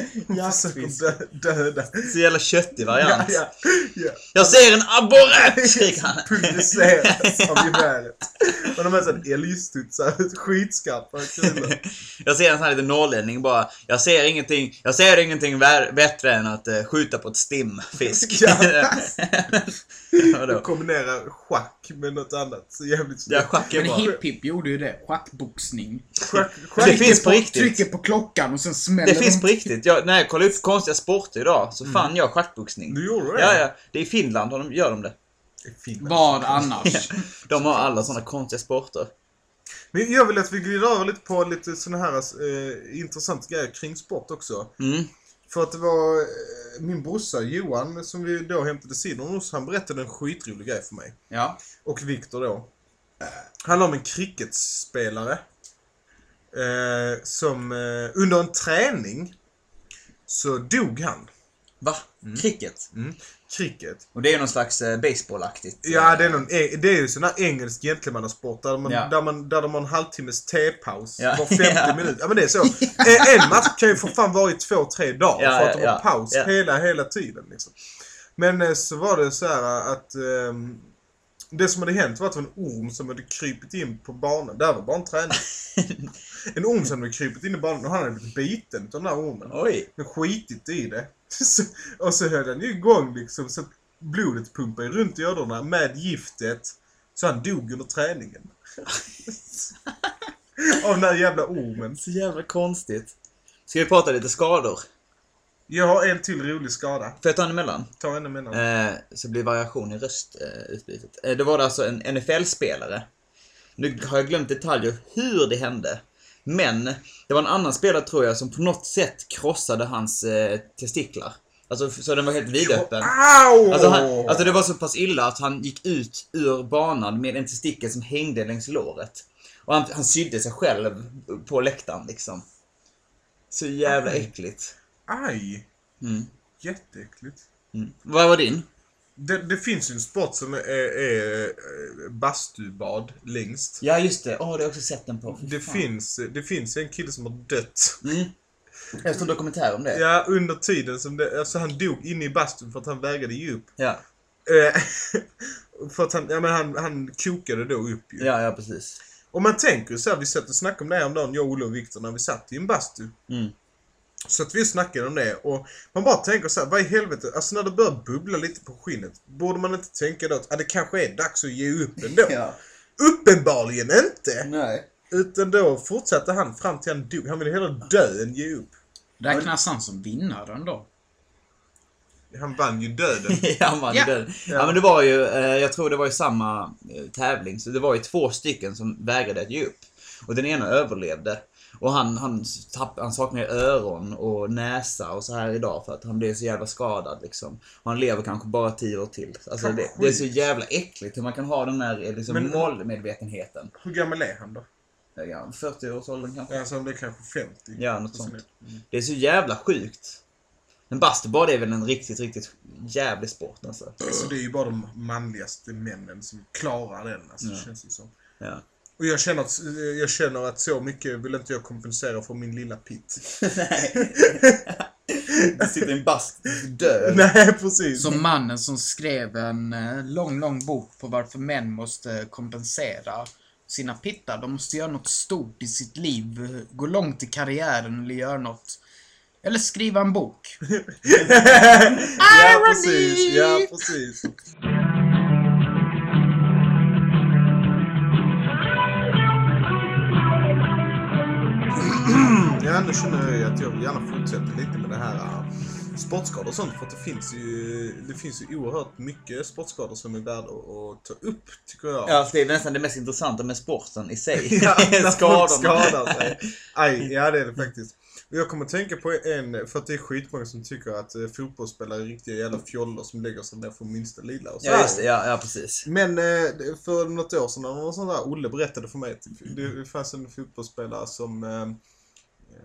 Försöker dö, döda. Så jävla köttig variant. Ja, ja, ja. Jag ser en abborre! skriker han. Pulveriseras av geväret. Och de har sån älgstudsar, skitskarpa kulor. Jag ser en sån här liten norrlänning bara. Jag ser ingenting, jag ser ingenting bättre än att eh, skjuta på ett stimfisk. Ja. Vadå? Kombinera schack med något annat. Så jävligt Ja, schack är Men. Hipp Hipp gjorde ju det. Schackboxning. Schack, Det schack. finns på på, riktigt. Trycker på klockan och sen smäller Det finns de- på riktigt. Jag, när jag kollade upp konstiga sporter idag så fann jag schackboxning. Du gjorde det? Ja, ja. Det är i Finland har de, gör de det. Det. Vad annars? De har alla såna konstiga sporter. Men jag vill att vi glider över lite på lite såna här eh, intressanta grejer kring sport också. Mm. För att det var eh, min brorsa Johan som vi då hämtade sidor hos. Han berättade en skitrolig grej för mig. Ja. Och Viktor då. Handlar om en cricketspelare. Eh, som eh, under en träning så dog han. Va? Cricket? Mm. Cricket. Och det är någon slags eh, baseballaktigt. Ja, det är, någon, eh, det är ju sån här engelsk gentlemannasport där, man, Ja. där, man, där de har en halvtimmes tepaus Ja. var 50 Ja. minut. Ja men det är så. Eh, en match kan ju för fan vara i två, tre dagar Ja, för att de har paus hela, hela tiden. Liksom. Men eh, så var det så här att ehm, det som hade hänt var att det var en orm som hade krypit in på banan. Det här var bara en träning. en orm som hade krypit in i banan och han hade blivit biten av den här ormen. Oj. Men skitit i det. Så, och så höll han ju igång liksom så att blodet pumpade runt i öronen med giftet. Så han dog under träningen. Av den här jävla ormen. Så jävla konstigt. Ska vi prata lite skador? Jag har en till rolig skada. Får jag ta en emellan? Ta en emellan. Eh, så blir variation i röstutbytet. Eh, det var det alltså en NFL-spelare. Nu har jag glömt detaljer hur det hände. Men det var en annan spelare tror jag som på något sätt krossade hans eh, testiklar. Alltså så den var helt vidöppen. Au! Alltså, han, alltså det var så pass illa att han gick ut ur banan med en testikel som hängde längs låret. Och han, han sydde sig själv på läktaren liksom. Så jävla äckligt. Aj! Mm. Jätteäckligt. Mm. Vad var din? Det, det finns ju en sport som är, är, bastubad längst. Ja just det, åh oh, det har jag också sett den på. Det fan. finns, det finns en kille som har dött. Mm. Jag såg en dokumentär om det. Ja, under tiden som det, alltså han dog inne i bastun för att han vägrade ge upp. Ja, Eh, för att han, ja men han, han kokade då upp ju. ja, ja precis. Och man tänker ju så här, vi satt och snackade om det här om dagen, jag, Olle och Viktor, när vi satt i en bastu. Mm. Så att vi snackade om det och man bara tänker så här, vad i helvete, alltså när det börjar bubbla lite på skinnet, borde man inte tänka då att ah, det kanske är dags att ge upp ändå? Ja. Uppenbarligen inte! Nej. Utan då fortsatte han fram till han dog. Han ville hellre dö än ge upp. Räknas han som vinnaren då? Han vann ju döden. ja, man, Ja. Det, ja, men det var ju, eh, jag tror det var ju samma eh, tävling, så det var ju två stycken som vägrade att ge upp. Och den ena överlevde. Och han, han, tapp, han saknar öron och näsa och så här idag för att han blev så jävla skadad liksom. Och han lever kanske bara tio år till. Alltså det, det är så jävla äckligt hur man kan ha den här eh, liksom, Men- målmedvetenheten. Hur gammal är han då? Ja, 40-årsåldern kanske. Alltså det är kanske 50. Ja, något Så sånt. Mm. Det är så jävla sjukt. Men basketboll är väl en riktigt, riktigt jävlig sport alltså. Alltså det är ju bara de manligaste männen som klarar den, alltså, Ja. känns det som. Ja. Och jag känner, att, jag känner att så mycket vill inte jag kompensera för min lilla pitt. Nej. Du sitter i en bask, död. Nej, precis. Som mannen som skrev en eh, lång, lång bok på varför män måste kompensera sina pittar. De måste göra något stort i sitt liv, gå långt i karriären eller göra något. Eller skriva en bok. ja, precis. Ja, precis. Ja, nu känner jag att jag vill gärna fortsätta lite med det här äh, sportskador och sånt. För det finns ju, det finns ju oerhört mycket sportskador som är värda att, ta upp, tycker jag. Ja, för det är nästan det mest intressanta med sporten i sig. Ja, när folk skadar sig. Aj, ja det är det faktiskt. Jag kommer att tänka på en, för att det är skitmånga som tycker att eh, fotbollsspelare är riktiga jävla fjollor som lägger sig ner för minsta lilla och så Ja, just det. Ja, ja, precis. Men eh, för något år sedan, någon sån där Olle berättade för mig, typ, det fanns en fotbollsspelare som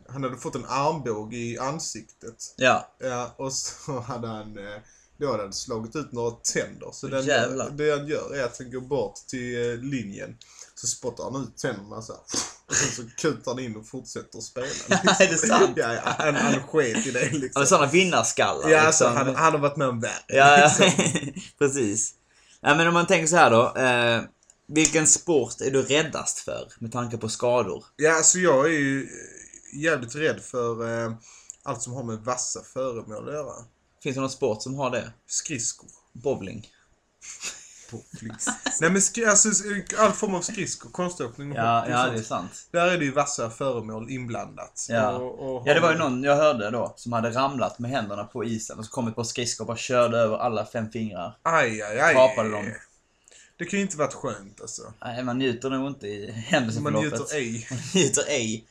han hade fått en armbåge i ansiktet. Ja. Ja, och så hade han eh, då hade han slagit ut några tänder. Så den, Jävlar. det han gör är att han går bort till eh, linjen. Så spottar han ut tänderna så här. Och sen så kutar han in och fortsätter spela. Är det sant? Ja, ja han, han sket i det liksom. Ja, men sådana vinnarskallar. Ja, alltså, liksom. han, han har varit med om värre. Ja, ja. liksom. precis. Ja, men om man tänker så här då. Eh, vilken sport är du räddast för med tanke på skador? Ja, alltså jag är ju jävligt rädd för eh, allt som har med vassa föremål att göra. Finns det någon sport som har det? Skridskor. Bowling? Bowling. Nej men skri- alltså, all form av skridskor, konståkning och Ja, och ja sånt. det är sant. Där är det ju vassa föremål inblandat. Ja. Och, och Ja, det var ju någon jag hörde då som hade ramlat med händerna på isen och så kom ett par skridskor och bara körde över alla fem fingrar. Aj, aj, aj. Kapade dem. Det kan ju inte varit skönt alltså. Nej, man njuter nog inte i Man händelseförloppet. njuter ej. Man njuter ej.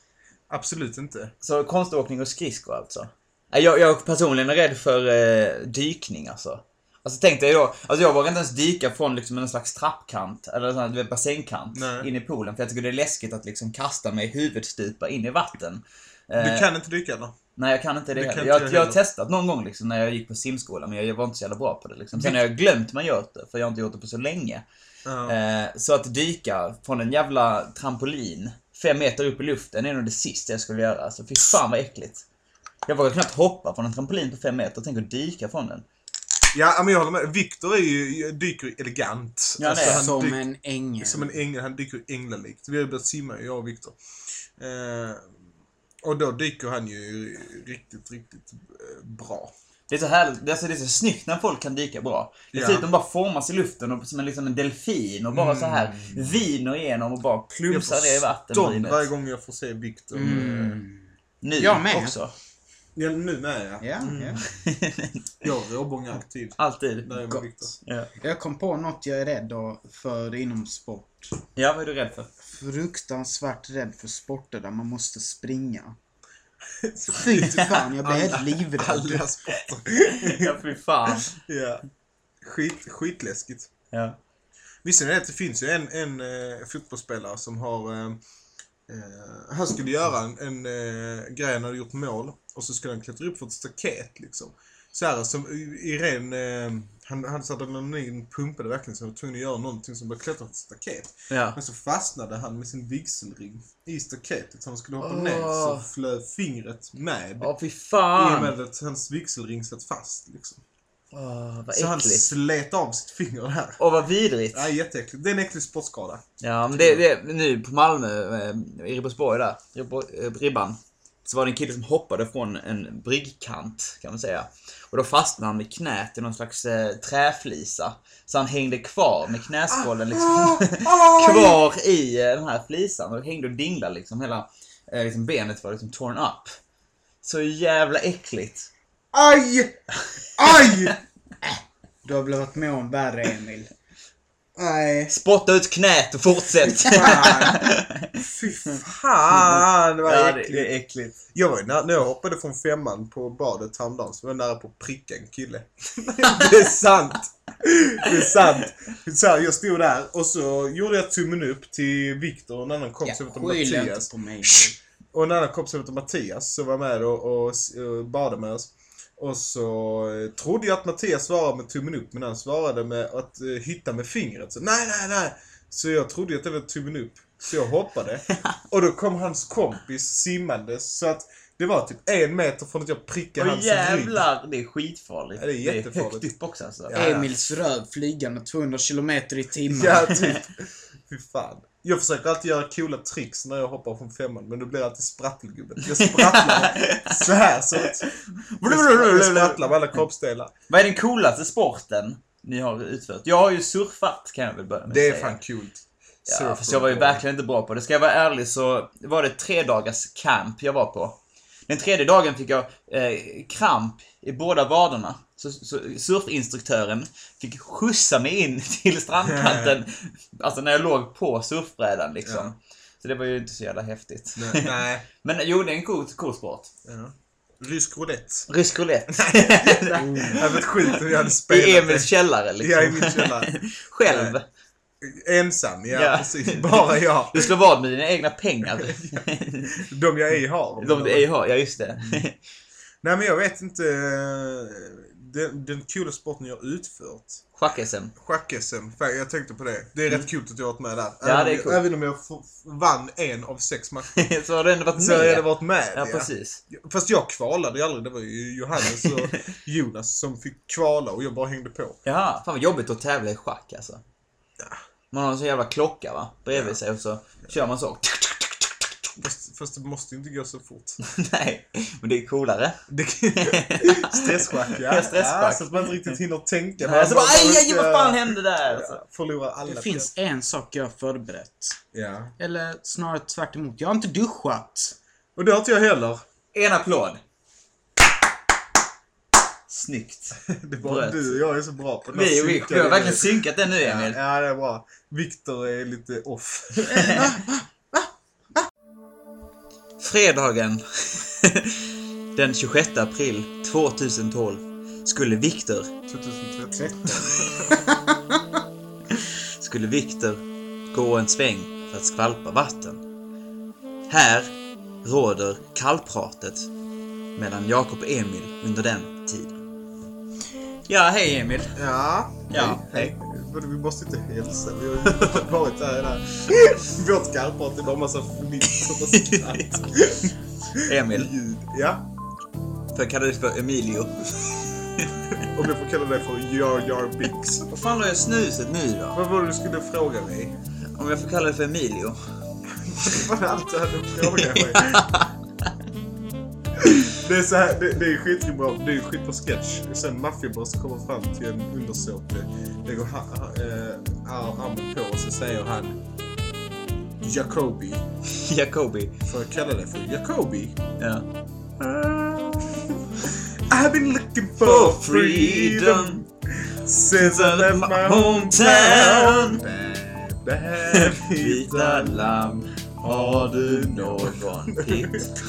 Absolut inte. Så konståkning och skridskor alltså? Jag, jag personligen är rädd för eh, dykning alltså. Alltså tänk dig då, alltså jag vågar inte ens dyka från liksom en slags trappkant, eller sån här, du vet, bassängkant, Nej. in i poolen. För jag tycker det är läskigt att liksom kasta mig huvudstupa in i vatten. Du Eh, kan inte dyka eller? Nej, jag kan inte det heller. Jag, inte det jag har testat någon gång liksom när jag gick på simskola, men jag var inte så jävla bra på det liksom. Sen har jag glömt man gjort det, för jag har inte gjort det på så länge. Ja. Eh, så att dyka från en jävla trampolin, fem meter upp i luften, är nog det sista jag skulle göra. Alltså fy fan vad äckligt. Jag vågar knappt hoppa från en trampolin på fem meter, tänk att dyka från den. Ja, men jag håller med. Viktor är ju, dyker ju elegant. Ja, det är. han Som dyker- en ängel. Som en ängel. Han dyker änglalikt. Vi har ju börjat simma, jag och Viktor. Eh, och då dyker han ju riktigt, riktigt eh, bra. Det är så härligt, det är, alltså, det är så snyggt när folk kan dyka bra. Det Ja. ser ut att de bara formas i luften och som en, liksom en delfin och bara så här viner igenom och bara plumsar ner i vattenbrynet. varje gång jag får se Viktor. Mm. Nu Jag med. också. Ja, nu med ja. Ja, Mm. ja. Jag råbångar alltid. Alltid. När jag. Ja. Jag kom på något jag är rädd för inom sport. ja, vad är du rädd för? Fruktansvärt rädd för sporter där man måste springa. Fy fan, jag blir helt livrädd. Alla sporter. ja, fy fan. ja. Skit, skitläskigt. Ja. Ni att det finns ju en, en eh, fotbollsspelare som har... Eh, eh, han skulle göra en, en eh, grej, han hade gjort mål. Och så skulle han klättra upp för ett staket liksom. Så här, som i, i ren... Eh, han han hade adrenalin pumpade verkligen så han var tvungen att göra någonting som bara klättra ett staket. Ja. Men så fastnade han med sin vigselring i staketet. Så han skulle hoppa Åh. ner så flög fingret med. Åh, fy I och fan. med att hans vigselring satt fast liksom. Åh, vad Så han slet av sitt finger där. Åh, vad vidrigt. Ja, jätteäckligt. Det är en äcklig sportskada. Ja, men det, det, nu på Malmö, eh, i Ribersborg där, eh, Ribban, så var det en kille som hoppade från en bryggkant, kan man säga. Och då fastnade han med knät i någon slags eh, träflisa. Så han hängde kvar med knäskålen liksom kvar i eh, den här flisan och hängde och dinglade liksom. Hela eh, liksom benet var liksom torn up. Så jävla äckligt. Aj! Aj! Du har blivit med om värre, Emil. Nej. Spotta ut knät och fortsätt. Fan. Fy fan vad ja, det, äckligt. det är äckligt. Jag var ju när, när jag hoppade från femman på badet häromdagen så var jag nära på att pricka en kille. det är sant. Det är sant. Så här, jag stod där och så gjorde jag tummen upp till Viktor och en annan kompis som heter Mattias. inte på mig. Och en annan kompis som heter Mattias som var med och, och, och badade med oss. Och så eh, trodde jag att Mattias svarade med tummen upp, men han svarade med att eh, hitta med fingret. Så nej, nej, nej. Så jag trodde att det var tummen upp. Så jag hoppade. Och då kom hans kompis simmandes. Så att det var typ en meter från att jag prickade Åh hans rygg. jävlar, det är skitfarligt. Ja, det är jättefarligt. högt upp också alltså. Ja, ja. Emils röv flygande 200 kilometer i timmen. Ja, typ. Fy fan. Jag försöker alltid göra coola tricks när jag hoppar från femman, men då blir alltid sprattelgubben. Jag sprattlar så här så att... Jag sprattlar med alla kroppsdelar. Vad är den coolaste sporten ni har utfört? Jag har ju surfat kan jag väl börja med Det är att säga. fan kul. Ja, fast jag var ju verkligen inte bra på det. Ska jag vara ärlig så var det tre dagars camp jag var på. Den tredje dagen fick jag eh, kramp i båda vaderna. Så, så surfinstruktören fick skjutsa mig in till strandkanten. alltså när jag låg på surfbrädan liksom. Ja. Så det var ju inte så jävla häftigt. Nej. Nej. Men jo, det är en cool, cool sport. Ja. Rysk roulette. Rysk roulette. Det hade varit sjukt om jag hade spelat I Emils det. källare liksom. Ja, i min källare. Själv. Ensam, ja, Ja. precis. Bara jag. Du slår vad med dina egna pengar. De jag ej har. De du ej har, ja just det. Nej, men jag vet inte. Den, den coola sporten jag utfört. Schack-SM. Schack-SM, jag tänkte på det. Det är rätt coolt att jag har varit med där. Mm. Ja, även, det är coolt. även om jag vann en av sex matcher. så har du ändå varit Så har med. jag varit med. Ja, precis. Fast jag kvalade ju aldrig. Det var ju Johannes och Jonas som fick kvala och jag bara hängde på. Ja, fan vad jobbigt att tävla i schack alltså. Man har en sån jävla klocka va, bredvid Ja. sig och så kör man så. Fast, fast det måste ju inte gå så fort. Nej, men det är coolare. Det- Stressschack, ja. Ja, stressschack. Ja, så att man inte riktigt hinner tänka. Nej, så bara, aj, aj, vad fan hände där? Ja, alla. Det finns en sak jag har förberett. Ja. Eller snarare tvärt emot. Jag har inte duschat. Och det har inte jag heller. En applåd. Snyggt. Det bara Bröt. du och jag är så bra på här Vi, vi, vi har verkligen synkat den nu Emil. Ja, ja, det är bra. Viktor är lite off. Fredagen den 26 april 2012 skulle Viktor 2013. skulle Viktor gå en sväng för att skvalpa vatten. Här råder kallpratet mellan Jakob och Emil under den. Ja, hej Emil. Ja. Ja, hej. Men Vi måste inte hälsa. Vi har ju varit där. där. Vårt kallprat är bara massa fnitter och skratt. Emil. Ljud. Ja. För jag kallar dig för Emilio. Om jag får kalla dig för Jar Jar Binks. Vad fan har jag snuset nu då? Vad var det du skulle fråga mig? Om jag får kalla dig för Emilio? Vad är allt det du frågar mig? Det är så här, det, det är skitbra, det är skitbra sketch. Sen maffiaboss kommer fram till en undersåte, lägger ha, ha, äh, armen på och så säger han Jacobi. Jacobi. Får jag kalla det för Jacobi? Ja. I've been looking for freedom since I left my hometown. Vita lamm, har du någon pitt?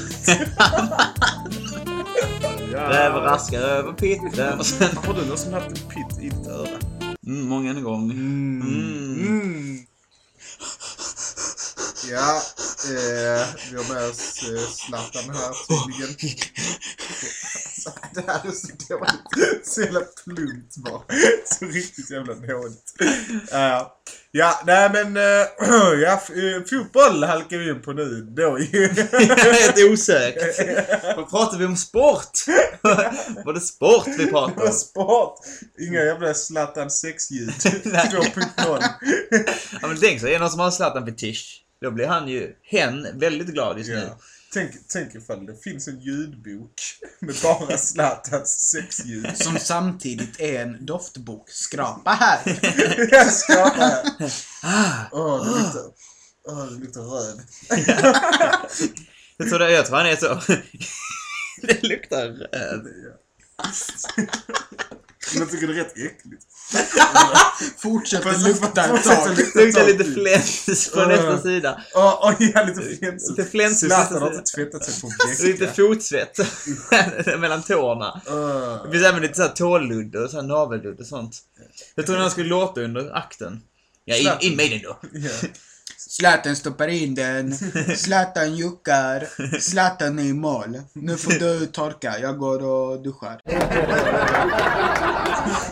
Räven raskar över pitten. Och sen... Har du någonsin haft en pitt i ditt öra? Mm, många en gång. Mm. Mm. Ja, eh, vi har med oss eh, Zlatan här tydligen. Alltså, det här är så dåligt. Så jävla plumpt bara. Så riktigt jävla dåligt. Ja, ja, nej men eh, ja, eh, fotboll halkar vi in på nu. Då ju. Helt osökt. Vad pratar vi om sport? Var det sport vi pratar om? Sport. Inga jävla Zlatan sexljud. Nej. 2.0. Ja, men tänk så, är det någon som har en Zlatan-fetisch, då blir han ju, hen, väldigt glad just nu. Tänk, tänk ifall det finns en ljudbok med bara Zlatans sexljud. Som samtidigt är en doftbok. Skrapa här. Skapar här. Åh, det luktar... Åh, det luktar röd. Jag tror, det, jag tror han är så. det luktar röd. Men jag tycker det är rätt äckligt. Fortsätter lukta ett fortsätter tag. lukta luktar lite fläns på Uh. nästa sida. Åh, åh, ja, lite flänsigt. Lite flänsigt. Zlatan har inte tvättat sig på Lite vecka. fotsvett mellan tårna. Åh. Det finns även lite såhär tåludd och så här navelludd och sånt. Jag tror han skulle låta under akten. Ja, in, in med den då. Ja. Zlatan stoppar in den. Zlatan juckar. Zlatan är i mål. Nu får du torka. Jag går och duschar.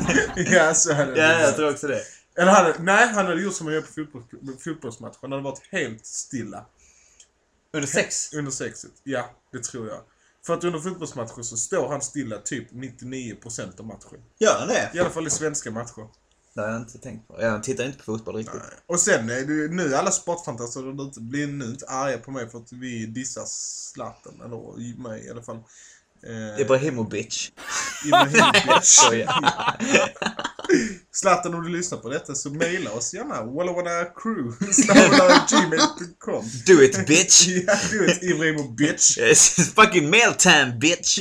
ja, så hade Ja, jag tror också det. Eller han, nej, han hade gjort som han gör på fotboll, fotbollsmatch. Han hade varit helt stilla Under sex? under sexet. Ja, det tror jag. För att under fotbollsmatcher så står han stilla typ 99% av matchen. Gör han det? I alla fall i svenska matcher. Det har jag inte tänkt på. Jag tittar inte på fotboll riktigt. Och sen, nu alla sportfantaster där ute, blir nu inte arga på mig för att vi dissar Zlatan. Eller mig i alla fall. Eh, Ibrahimovic. Ibrahimovic. Skojar. Zlatan, om du lyssnar på detta så mejla oss gärna. Wallawanna crew. gmail.com Do it bitch! Ja, du vet Ibrahimovic. It's fucking mail time bitch!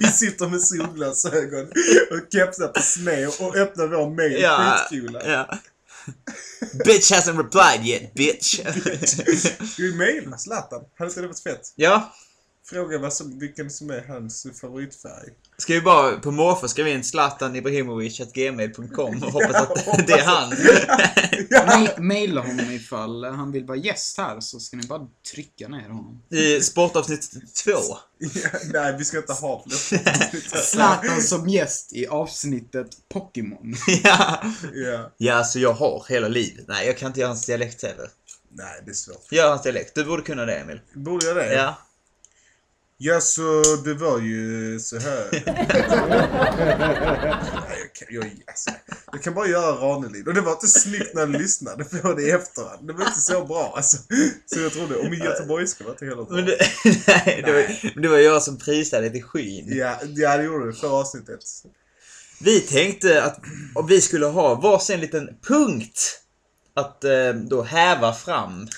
Vi sitter med solglasögon och kepsar på sned och öppnar vår mail. Ja, Skitcoola. ja. Bitch hasn't replied yet, bitch. Ska vi mejla Zlatan? Hade inte det varit fett? ja, Fråga vad som, vilken som är hans favoritfärg. ska vi bara på morfo skriva in Zlatan Ibrahimovic gmail.com och hoppas att hoppas det är han. Ma- Maila honom ifall han vill vara gäst här så ska ni bara trycka ner honom. I sportavsnitt två. Ja, nej, vi ska inte ha fler. Zlatan som gäst i avsnittet Pokémon. ja. ja. ja, så jag har hela livet. Nej, jag kan inte göra hans dialekt heller. Nej, det är svårt. Gör hans dialekt. Du borde kunna det, Emil. Borde jag det? Ja. Ja, så det var ju så här. Jag, kan, jag, alltså, jag kan bara göra Ranelid. Och det var inte snyggt när jag lyssnade på det i efterhand. Det var inte så bra alltså. Så jag trodde. Och min göteborgska var inte heller bra. Men det, nej, det, var, det var jag som prisade till skyn. Ja, ja, det gjorde det förra avsnittet. Vi tänkte att om vi skulle ha varsin liten punkt att eh, då häva fram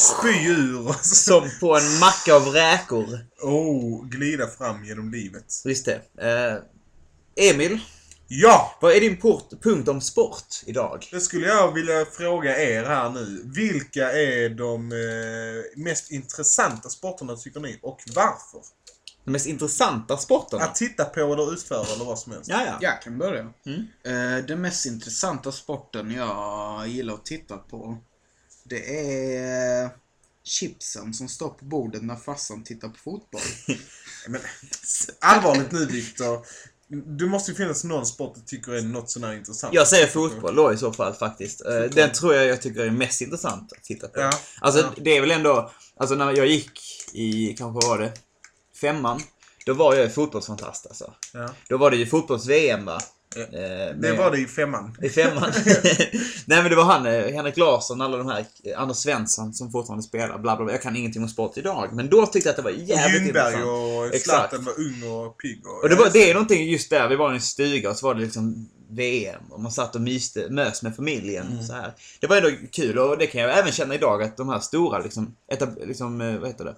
Spy ur som på en macka av räkor. Oh, glida fram genom livet. Visst det. Eh, Emil, Ja! vad är din port, punkt om sport idag? Det skulle jag vilja fråga er här nu. Vilka är de eh, mest intressanta sporterna tycker ni? Och varför? De mest intressanta sporterna? Att titta på eller utföra eller vad som helst. Ja, ja. Jag kan börja. Mm. Eh, den mest intressanta sporten jag gillar att titta på det är chipsen som står på bordet när farsan tittar på fotboll. Men, allvarligt nu Viktor. Du måste ju finnas någon sport du tycker är något sånär intressant. Jag säger fotboll då i så fall faktiskt. Eh, Den tror jag jag tycker är mest intressant att titta på. Ja. Alltså Ja. det är väl ändå, alltså när jag gick i, kanske var det, femman. Då var jag ju fotbollsfantast alltså. Ja. Då var det ju fotbolls-VM va? Eh, Det med- var det i femman. I femman. Nej men det var han, eh, Henrik Larsson, alla de här, eh, Anders Svensson som fortfarande spelar, bla bla bla. Jag kan ingenting om sport idag. Men då tyckte jag att det var jävligt Ljungberg intressant. och. Zlatan var ung och pigg. Och, Och det, var, det är någonting just där, vi var i en stuga och så var det liksom VM och man satt och myste, mös med familjen. Mm. Så här. Det var ändå kul och det kan jag även känna idag att de här stora liksom, etab, liksom vad heter det?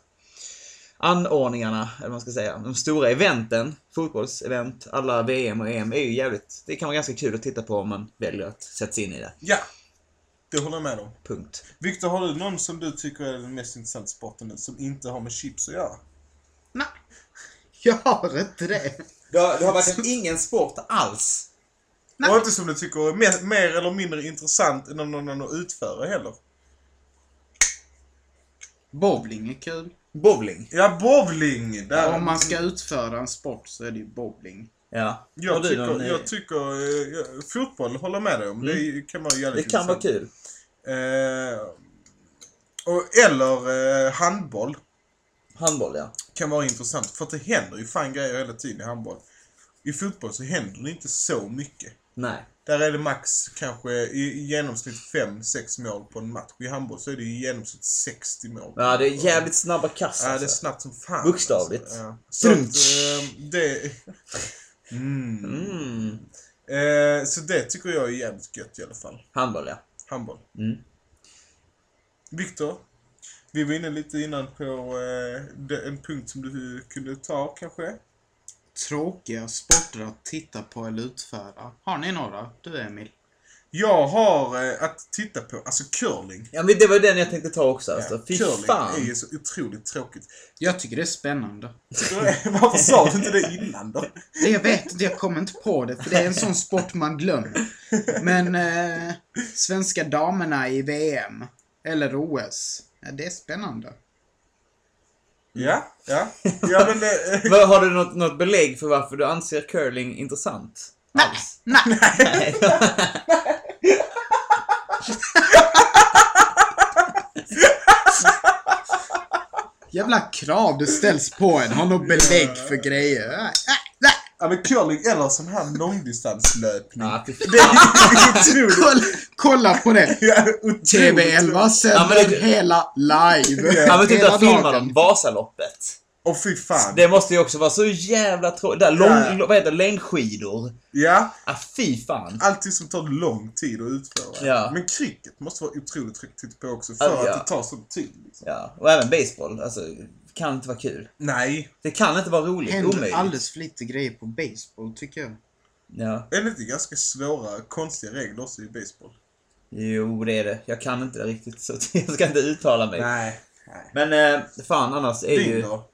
Anordningarna, eller vad man ska säga. De stora eventen, fotbollsevent, alla VM och EM är ju jävligt, det kan vara ganska kul att titta på om man väljer att sätta sig in i det. Ja. Det håller jag med om. Punkt. Viktor, har du någon som du tycker är den mest intressanta sporten nu, som inte har med chips att göra? Nej, jag har inte det. Det har, det har verkligen ingen sport alls. Nej. Och inte som du tycker är mer, mer eller mindre intressant än någon annan att utföra heller. Bowling är kul. Bowling. Ja, bowling! Där. Om man ska utföra en sport så är det ju bowling. Ja. Jag du tycker, någon, eh, jag tycker jag- fotboll håller med dig om. Det kan vara jävligt det kan vara kul. Eh, och, eller eh, handboll Handboll ja. kan vara intressant. För att det händer ju fan grejer hela tiden i handboll. I fotboll så händer det inte så mycket. Nej. Där är det max kanske i, genomsnitt 5-6 mål på en match. I handboll så är det i genomsnitt 60 mål. Ja, det är jävligt snabba kast Ja, det är alltså. snabbt som fan. Bokstavligt. Alltså. Ja. Så att, eh, det... Mm. Mm. Eh, så det tycker jag är jävligt gött i alla fall. Handboll ja. Handboll. Mm. Viktor, vi var inne lite innan på eh, en punkt som du kunde ta kanske. Tråkiga sporter att titta på eller utföra. Har ni några? Du Emil? Jag har eh, att titta på, alltså curling. Ja men det var den jag tänkte ta också alltså. Fy curling fan. är ju så otroligt tråkigt. Jag tycker det är spännande. Varför sa du inte det innan då? Det jag vet inte, jag kommer inte på det, för det är en sån sport man glömmer. Men eh, svenska damerna i VM, eller OS, ja, det är spännande. Ja, ja. Ja men det... Har du något, något belägg för varför du anser curling intressant? Nej, nej. Nej. Jävla krav det ställs på en, har något belägg för grejer. Ja men curling eller sån här långdistanslöpning. Ja, Det är otroligt. Kolla, kolla på det! Ja, otroligt. TV11 sänder det- hela live. Ja men dagen. de Vasaloppet. Och fy fan. Det måste ju också vara så jävla tråkigt. Lång, Ja. vad heter det, längdskidor. Ja, Ah, fy fan. allting som tar lång tid att utföra. Ja. Men cricket måste vara otroligt tråkigt att titta på också för ja. att det tar sån tid. Liksom. Ja, och även baseball. Alltså, kan inte vara kul. Nej, Det kan inte vara roligt. händer Omöjligt. alldeles för lite grejer på baseball, tycker jag. Ja. är det inte ganska svåra, konstiga regler också i baseball? Jo, det är det. Jag kan inte det riktigt, så jag ska inte uttala mig. Nej. Nej. Men eh, fan annars är Din ju... då?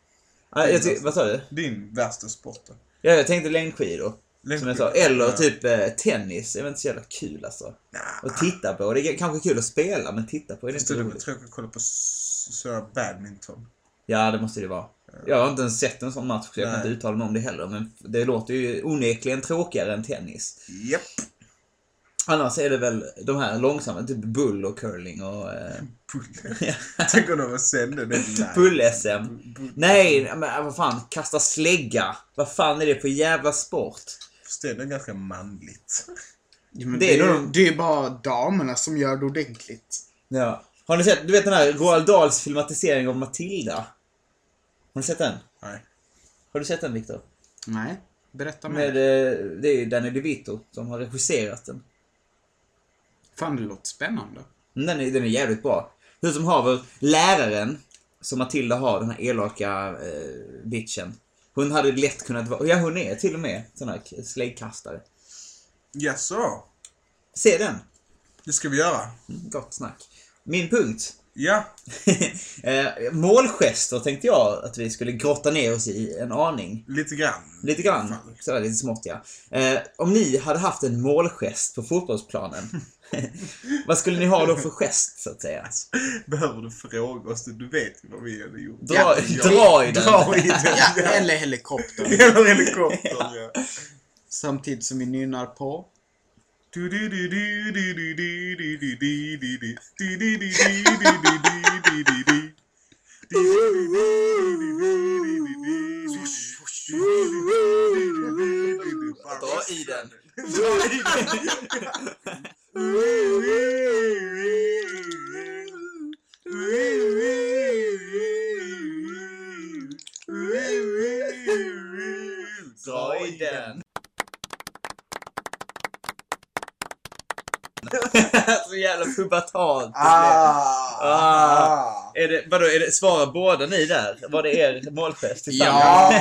Ja, jag ty- vad sa du? Din värsta sport då? Ja, jag tänkte längdskidor. Som jag sa. Eller Ja. typ eh, tennis. Det är väl inte så jävla kul alltså. Nah. Att titta på. Det är kanske kul att spela, men titta på är det inte det roligt. tråkigt att kolla på s- sådär badminton. Ja, det måste det vara. Jag har inte ens sett en sån match, så jag kan Nej. inte uttala mig om det heller. Men det låter ju onekligen tråkigare än tennis. Japp. Annars är det väl de här långsamma, typ bull och curling och... Eh, Pull. Tänk om de sände det live. Pull-SM. Bull. Nej, men vad fan, kasta slägga. Vad fan är det för jävla sport? Fast det är ganska manligt. Ja, men Det det, är är nog- det är bara damerna som gör det ordentligt. Ja. Har ni sett, du vet den här Roald Dahls filmatisering av Matilda? Har ni sett den? Nej. Har du sett den Viktor? Nej, berätta mer. eh, det är ju Danny DeVito som har regisserat den. Fan, det låter spännande. Den är, den är jävligt bra. Hur som haver, läraren som Matilda har, den här elaka eh, bitchen. Hon hade lätt kunnat vara, ja hon är till och med sån här släggkastare. Jaså? Se den! Det ska vi göra. Mm, Gott snack. Min punkt. Ja. eh, målgester tänkte jag att vi skulle grotta ner oss i en aning. Lite grann. Lite grann. Sådär lite smått ja. Eh, om ni hade haft en målgest på fotbollsplanen. vad skulle ni ha då för gest så att säga? Behöver du fråga oss? Du vet ju vad vi hade gjort. Dra, Ja, dra i den. Dra i den. Ja, eller helikopter. Eller helikoptern, ja. Samtidigt som vi nynnar på. Dra i den. Dra i den. Dra. så jävla pubertalt. Ah. Ah. Är det, vadå, är det, svarar båda ni där? Var det er målgest tillsammans?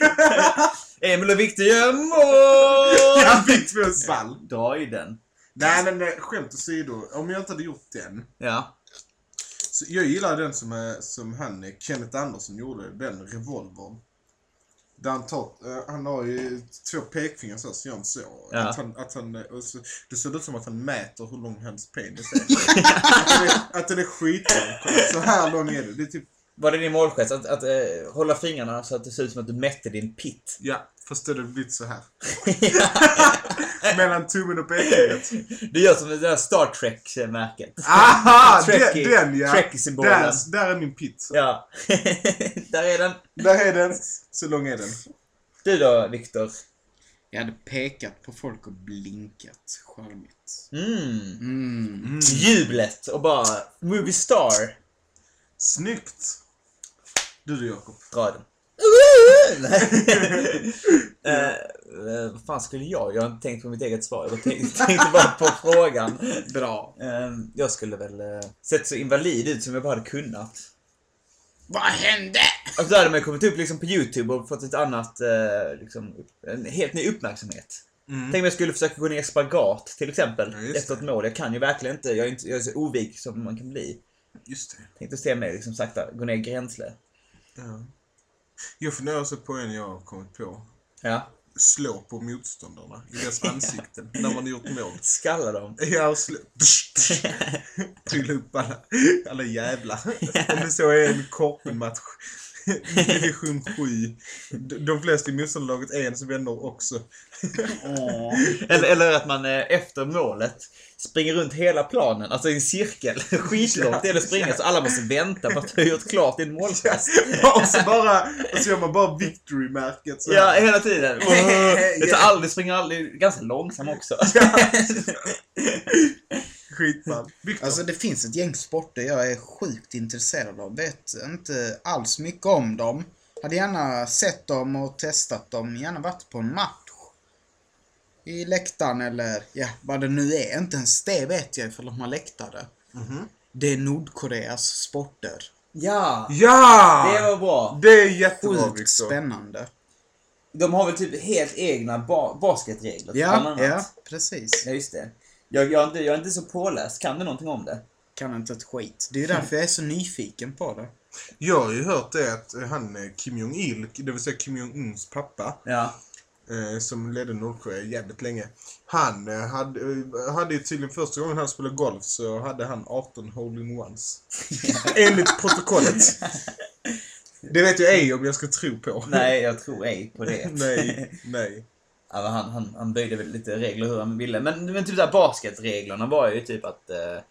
Ja. Emil och Viktor gör mål! Jag fick två svall. Dra i den. Nej men eh, skämt åsido, om jag inte hade gjort den. Ja. Så jag gillar den som, är, som han, eh, Kenneth Andersson gjorde, den revolvern. Han, tar, eh, han har ju två pekfingrar så, så gör han så. Ja. Att han, att han, eh, så. Det ser ut som att han mäter hur lång hans penis är. att, den är att den är skitlång. Så här lång är det. Det är typ, Var det din målgest? Att, att eh, hålla fingrarna så att det ser ut som att du mätte din pitt? ja, fast det hade blivit så här. Mellan tummen och pekfingret. Du gör som det där Star Trek-märket. Aha! Trekkie- den, den ja! Trekkie-symbolen. Där, där är min pitt. Ja. Där är den. Där är den. Så lång är den. Du då, Viktor? Jag hade pekat på folk och blinkat charmigt. Mm. Mm. Jublet och bara movie star. Snyggt! Du då Jakob. Dra den. eh, vad fan skulle jag? Jag har inte tänkt på mitt eget svar. Jag tänkte, tänkte bara på frågan. Bra. Eh, jag skulle väl eh, sett så invalid ut som jag bara hade kunnat. Vad hände? Alltså då hade man kommit upp liksom på YouTube och fått ett annat, eh, liksom, en helt ny uppmärksamhet. Mm. Tänk om jag skulle försöka gå ner i spagat till exempel. Ja, efter ett mål. Jag kan ju verkligen inte. Jag är, inte, jag är så ovig som man kan bli. Just det. Tänkte se mig liksom sakta gå ner i gränsle. Ja. Jag funderar också på en jag har kommit på. Ja. Slå på motståndarna i deras ansikten när man har gjort mål. Skalla dem. Ja, och slå... Trilla upp alla, alla jävlar. Om det så är en korpenmatch. Division 7. De flesta i motståndarlaget är ens vänner också. Eller, eller att man eh, efter målet springer runt hela planen, alltså i en cirkel. Skitlångt är det att springa så alla måste vänta på att du har gjort klart din målgest. och så bara, och så gör man bara victory-märket så Ja, hela tiden. Det tar aldrig, springer aldrig, ganska långsam också. Skitball. Alltså det finns ett gäng sporter jag är sjukt intresserad av. Vet inte alls mycket om dem. Hade gärna sett dem och testat dem. Gärna varit på en match. I läktaren eller ja, vad det nu är. Inte ens det vet jag ifall de har läktare. Mhm. Det är Nordkoreas sporter. Ja, Ja! det var bra. Det är jättebra Sjukt Victor. spännande. De har väl typ helt egna ba basketregler Ja, ja, precis. Ja, just det. Jag, jag, är inte, jag är inte så påläst. Kan du någonting om det? Kan inte ett skit. Det är ju därför jag är så nyfiken på det. Jag har ju hört det att han eh, Kim Jong-Il, det vill säga Kim Jong-Uns pappa, Ja. Eh, som ledde Nordkorea jävligt länge. Han eh, hade, eh, hade tydligen första gången han spelade golf så hade han 18 hole-in-ones. Enligt protokollet. Det vet jag ej om jag ska tro på. Nej, jag tror ej på det. nej, nej. Men han, han, han böjde väl lite regler hur han ville. Men, men typ såhär basketreglerna var ju typ att... Eh,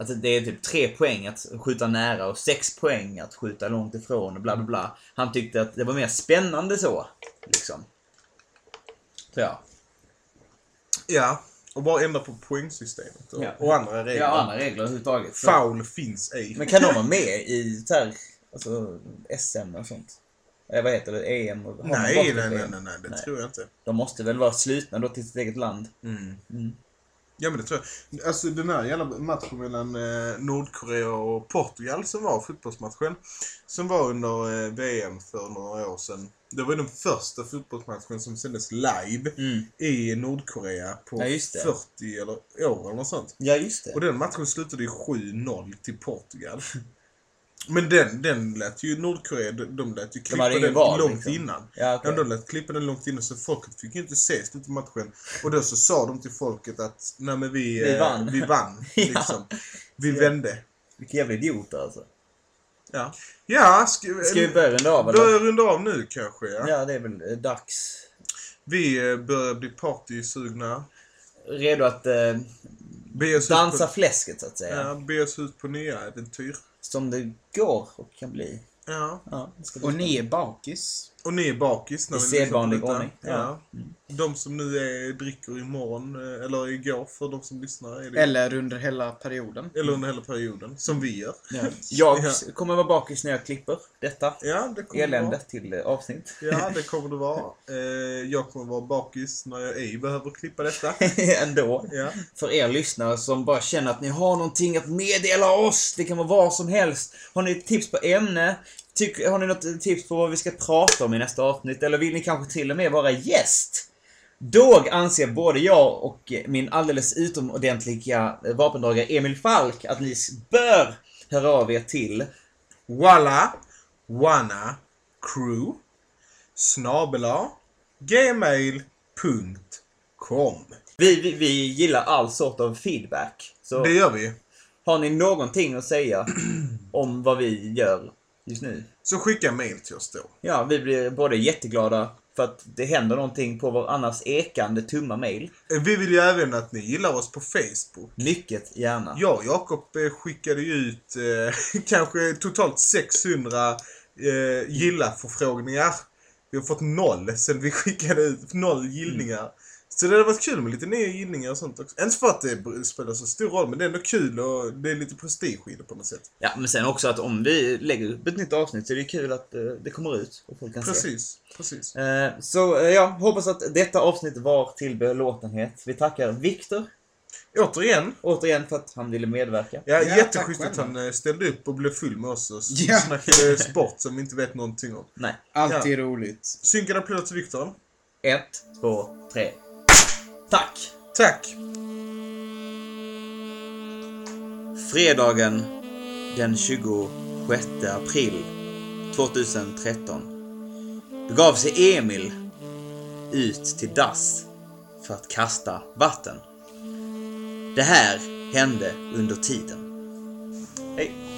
att det är typ tre poäng att skjuta nära och sex poäng att skjuta långt ifrån och bla bla bla. Han tyckte att det var mer spännande så. Liksom. Jag. Ja, och bara ändra på poängsystemet och, Ja. och andra regler. Ja, andra regler överhuvudtaget. Så- Foul finns ej. Men kan de vara med i så här, alltså, SM och sånt? Eller vad heter det? EM? Och, har man Nej, nej, nej, nej, nej, det Nej. tror jag inte. De måste väl vara slutna då till sitt eget land? Mm. Mm. Ja men det tror jag. Alltså den här jävla matchen mellan eh, Nordkorea och Portugal som var fotbollsmatchen. Som var under eh, VM för några år sedan. Det var den första fotbollsmatchen som sändes live Mm. i Nordkorea på Ja, just det. 40 eller år eller något sånt. Ja, just det. Och den matchen slutade ju 7-0 till Portugal. Men den, den lät ju Nordkorea, de, de lät ju klippa ingen den val, långt liksom. innan. Ja. Ja, de lät klippa den långt innan så folket fick ju inte se matchen. Och då så sa de till folket att nej men vi, Vi eh, vann. vi vann. Ja. liksom. Vi vände. Vilka jävla idioter alltså. Ja, ja ska, Ska vi börja runda av Börja runda av nu kanske ja. Ja, det är väl eh, dags. Vi eh, börjar bli partysugna. Redo att eh, dansa ut fläsket så att på, säga. ja, be oss ut på nya äventyr. Som det går och kan bli. Ja. Ja, Och ni är bakis. Och ni är bakis när I sedvanlig ordning, Ja. ja. De som nu är, dricker imorgon, eh, eller igår för de som lyssnar. Är det, Eller under hela perioden. eller under hela perioden. Som vi gör. Ja. Jag Ja. kommer vara bakis när jag klipper detta Ja, det kommer elände Vara. till eh, avsnitt. Ja, det kommer det vara. Eh, jag kommer vara bakis när jag ej behöver klippa detta. Ändå. Ja. För er lyssnare som bara känner att ni har någonting att meddela oss. Det kan vara vad som helst. Har ni ett tips på ämne? Tyck, har ni något tips på vad vi ska prata om i nästa avsnitt? Eller vill ni kanske till och med vara gäst? Då anser både jag och min alldeles utomordentliga vapendragare Emil Falk att ni bör höra av er till Walla, wanna, crew, snabela, gmail.com. vi, vi, vi gillar all sort av feedback. Så Det gör vi. har ni någonting att säga om vad vi gör just nu? Så skicka mail till oss då. Ja, vi blir både jätteglada för att det händer någonting på vår annars ekande tomma mail. Eh, Vi vill ju även att ni gillar oss på Facebook. Mycket gärna. Jag och Jakob eh, skickade ju ut eh, kanske totalt 600 eh, gilla-förfrågningar. Vi har fått noll sen vi skickade ut noll gillningar. Så det hade varit kul med lite nya gillningar och sånt också. Inte för att det spelar så stor roll, men det är ändå kul och det är lite prestige i det på något sätt. Ja, men sen också att om vi lägger upp ett nytt avsnitt så är det kul att eh, det kommer ut och folk kan se. Precis, precis. Eh, så eh, ja, hoppas att detta avsnitt var till belåtenhet. Vi tackar Viktor Återigen, återigen för att han ville medverka. ja, Ja, jätteschysst att han ställde upp och blev full med oss och Ja. snackade sport som vi inte vet någonting om. Nej. Alltid roligt. Synkade applåder till Viktor. Ett, två, tre. Tack! Tack! Fredagen den 26 april 2013 begav sig Emil ut till dass för att kasta vatten. Det här hände under tiden. Hej!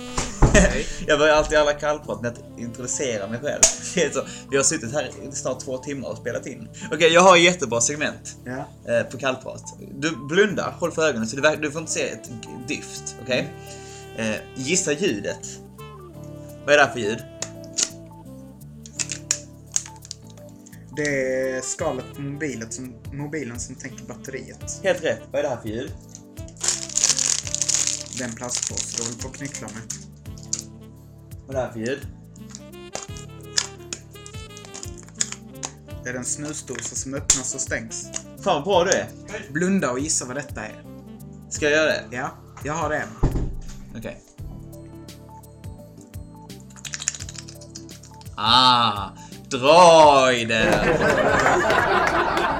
Jag börjar alltid alla kallprat med att introducera mig själv. Så, vi har suttit här i snart två timmar och spelat in. Okej, jag har ett jättebra segment Ja. eh, på kallprat. Du blundar, håll för ögonen så du, du får inte se ett dyft. Okej? Eh, gissa ljudet. Vad är det här för ljud? Det är skalet på mobilen som, mobilen som tänker batteriet. Helt rätt. Vad är det här för ljud? Det är en plastpåse du håller på att knyckla med. Är det här för ljud? Det är en snusdosa som öppnas och stängs. Fan vad bra du är. Blunda och gissa vad detta är. Ska jag göra det? Ja, jag har en. Okej. Ah, droider!